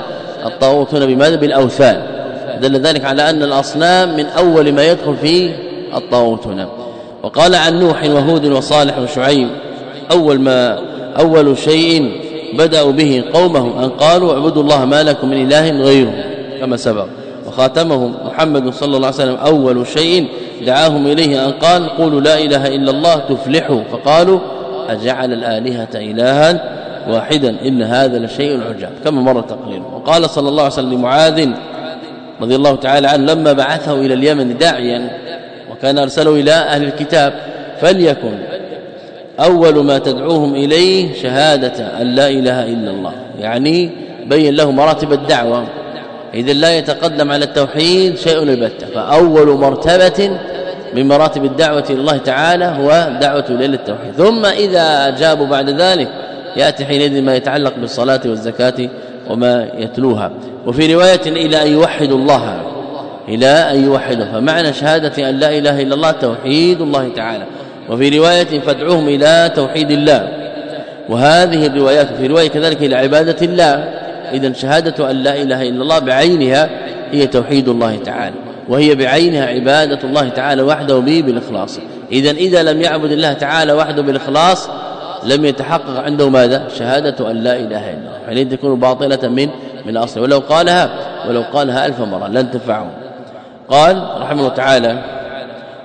الطاغوت هنا بماذا؟ بالأوثان. دل ذلك على أن الأصنام من أول ما يدخل فيه الطاغوت هنا. وقال عن نوح وهود وصالح وشعيب أول ما أول شيء بدأوا به قومهم أن قالوا اعبدوا الله ما لكم من إله غيره كما سبق. وخاتمهم محمد صلى الله عليه وسلم أول شيء دعاهم إليه أن قال قولوا لا إله إلا الله تفلحوا. فقالوا أجعل الآلهة إلها واحدا إن هذا لشيء عجاب. كما مر تقرير. وقال صلى الله عليه وسلم لمعاذ رضي الله تعالى عنه لما بعثه إلى اليمن داعيا وكان أرسله إلى أهل الكتاب فليكن أول ما تدعوهم إليه شهادة أن لا إله إلا الله. يعني بين له مراتب الدعوة. اذا لا يتقدم على التوحيد شيء البتة فأول مرتبة من مراتب الدعوة إلى الله تعالى هو دعوة إلى التوحيد. ثم إذا اجابوا بعد ذلك يأتي حينئذ ما يتعلق بالصلاة والزكاة وما يتلوها. وفي رواية إلى أن يوحدوا الله إلى أن يوحدوا. فمعنى شهادة أن لا إله إلا الله توحيد الله تعالى. وفي رواية فادعوهم إلى توحيد الله. وهذه الروايات في رواية كذلك إلى عبادة الله. إذا شهادة أن لا إله إلا الله بعينها هي توحيد الله تعالى وهي بعينها عبادة الله تعالى وحده به بالإخلاص. إذا إذا لم يعبد الله تعالى وحده بالإخلاص لم يتحقق عنده ماذا؟ شهادة أن لا إله إلا الله. حينئذ تكون باطلة من من الاصل ولو قالها ولو قالها ألف مرة لن تنفعهم. قال رحمه الله تعالى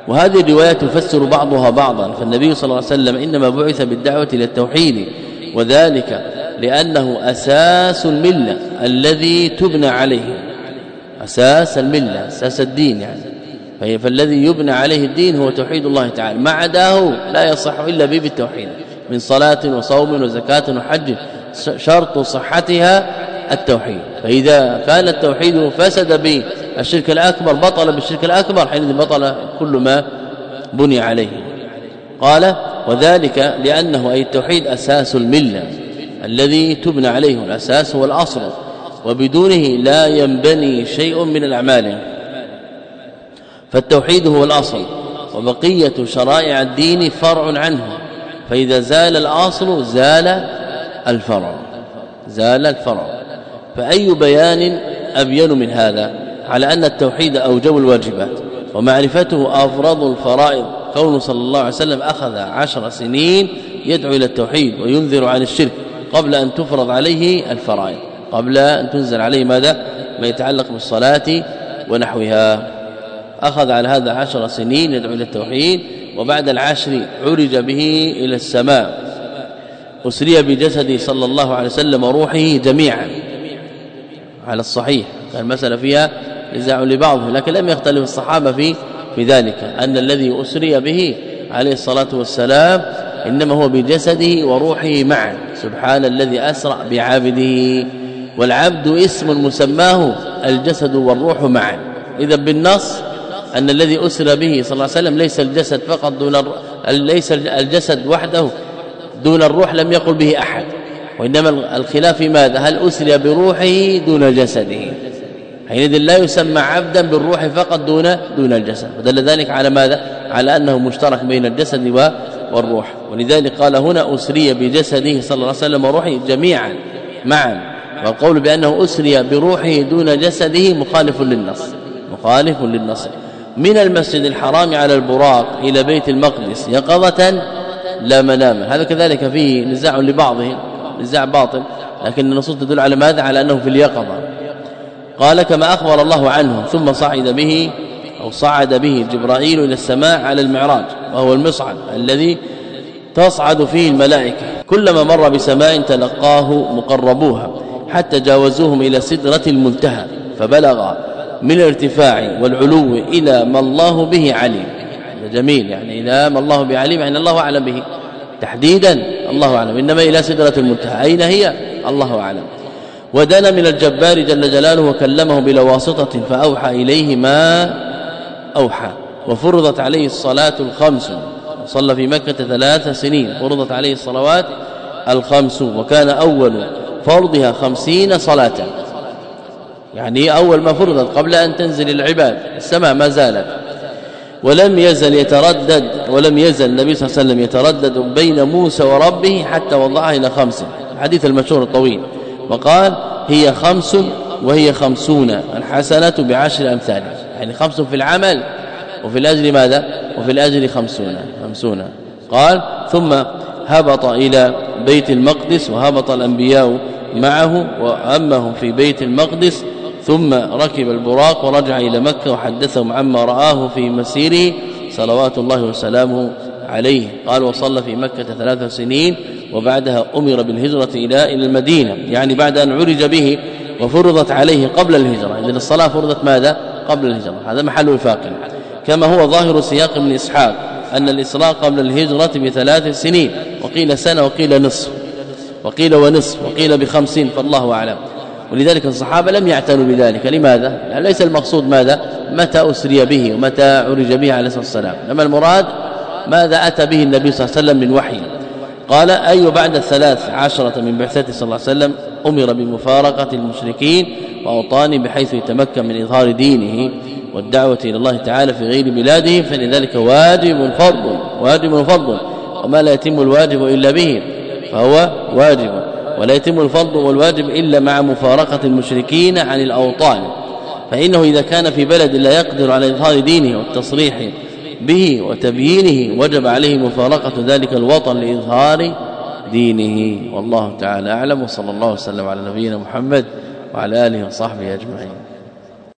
وهذه الروايات تفسر بعضها بعضا فالنبي صلى الله عليه وسلم إنما بعث بالدعوة إلى التوحيد وذلك لأنه أساس الملة الذي تبنى عليه. أساس الملة أساس الدين يعني. فالذي يبنى عليه الدين هو توحيد الله تعالى. ما عداه لا يصح إلا به بالتوحيد. من صلاة وصوم وزكاة وحج شرط صحتها التوحيد. فإذا كان التوحيد فسد به الشرك الأكبر بطل بالشرك الأكبر حينئذ بطل كل ما بني عليه. قال وذلك لأنه أي التوحيد أساس الملة. الذي تبنى عليه الأساس هو الأصل وبدونه لا ينبني شيء من الأعمال. فالتوحيد هو الأصل وبقية شرائع الدين فرع عنه. فإذا زال الأصل زال الفرع زال الفرع. فأي بيان أبين من هذا؟ على أن التوحيد أوجب الواجبات ومعرفته أفرض الفرائض. كونه صلى الله عليه وسلم أخذ عشر سنين يدعو إلى التوحيد وينذر عن الشرك. قبل أن تفرض عليه الفرائض. قبل أن تنزل عليه ماذا؟ ما يتعلق بالصلاة ونحوها. أخذ على هذا عشر سنين يدعو إلى التوحيد وبعد العشر عرج به إلى السماء. أسري بجسده صلى الله عليه وسلم وروحه جميعا. على الصحيح. المسألة فيها نزاع لبعضه لكن لم يختلف الصحابة في في ذلك. أن الذي أسري به عليه الصلاة والسلام إنما هو بجسده وروحه معا. سبحان الذي أسرع بعبده. والعبد اسم مسماه الجسد والروح معا. إذا بالنص أن الذي أسرى به صلى الله عليه وسلم ليس الجسد فقط دون ليس الجسد وحده دون الروح لم يقل به أحد. وإنما الخلاف في ماذا؟ هل أسري بروحه دون جسده؟ حينئذ لا يسمى عبدا بالروح فقط دون دون الجسد. ودل ذلك على ماذا؟ على أنه مشترك بين الجسد والروح. ولذلك قال هنا أسري بجسده صلى الله عليه وسلم وروحه جميعا معا. والقول بأنه أسري بروحه دون جسده مخالف للنص مخالف للنص. من المسجد الحرام على البراق إلى بيت المقدس يقظة لا مناما هذا كذلك فيه نزاع لبعضهم نزاع باطل. لكن النصوص تدل على ماذا؟ على أنه في اليقظة. قال كما أخبر الله عنه ثم صعد به أو صعد به جبرائيل إلى السماء على المعراج. وهو المصعد الذي تصعد فيه الملائكة. كلما مر بسماء تلقاه مقربوها حتى جاوزوهم إلى سدرة المنتهى فبلغ من الارتفاع والعلو إلى ما الله به عليم. جميل يعني إلى ما الله بعليم يعني الله أعلم به. تحديدا الله أعلم. إنما إلى سدرة المنتهى. أين هي؟ الله أعلم. ودنا من الجبار جل جلاله وكلمه بلا واسطة فأوحى إليه ما أوحى. وفرضت عليه الصلاة الخمس. صلى في مكة ثلاث سنين. فرضت عليه الصلوات الخمس. وكان أول فرضها خمسين صلاة. يعني أول ما فرضت قبل أن تنزل العباد. السماء ما زالت. ولم يزل يتردد. ولم يزل النبي صلى الله عليه وسلم يتردد بين موسى وربه حتى وضعها إلى خمس. الحديث المشهور الطويل. وقال هي خمس وهي خمسون. الحسنة بعشر امثالها يعني خمس في العمل وفي الأجر ماذا؟ وفي الأجر خمسون خمسون. قال ثم هبط إلى بيت المقدس وهبط الأنبياء معه وامهم في بيت المقدس ثم ركب البراق ورجع إلى مكة وحدثهم عما رآه في مسيره صلوات الله وسلامه عليه. قال وصلى في مكة ثلاث سنين وبعدها أمر بالهجرة إلى إلى المدينة يعني بعد أن عرج به وفرضت عليه قبل الهجرة. إذن الصلاة فرضت ماذا؟ قبل الهجرة. هذا محل وفاق كما هو ظاهر سياق من إسحاق أن الإسراء قبل الهجرة بثلاث سنين وقيل سنة وقيل نصف وقيل ونصف وقيل بخمسين فالله أعلم. ولذلك الصحابة لم يعتنوا بذلك. لماذا؟ ليس المقصود ماذا؟ متى أسري به ومتى عرج به عليه الصلاة والسلام. إنما المراد ماذا أتى به النبي صلى الله عليه وسلم من وحي قال أي بعد الثلاث عشرة من بعثته صلى الله عليه وسلم أمر بمفارقة المشركين واوطانه بحيث يتمكن من إظهار دينه. والدعوة إلى الله تعالى في غير بلاده فلذلك واجب فرض واجب فرض وما لا يتم الواجب إلا به فهو واجب. ولا يتم الفضل والواجب إلا مع مفارقة المشركين عن الأوطان. فإنه إذا كان في بلد لا يقدر على إظهار دينه والتصريح به وتبيينه وجب عليه مفارقة ذلك الوطن لإظهار دينه. والله تعالى أعلم وصلى الله وسلم على نبينا محمد وعلى آله وصحبه أجمعين.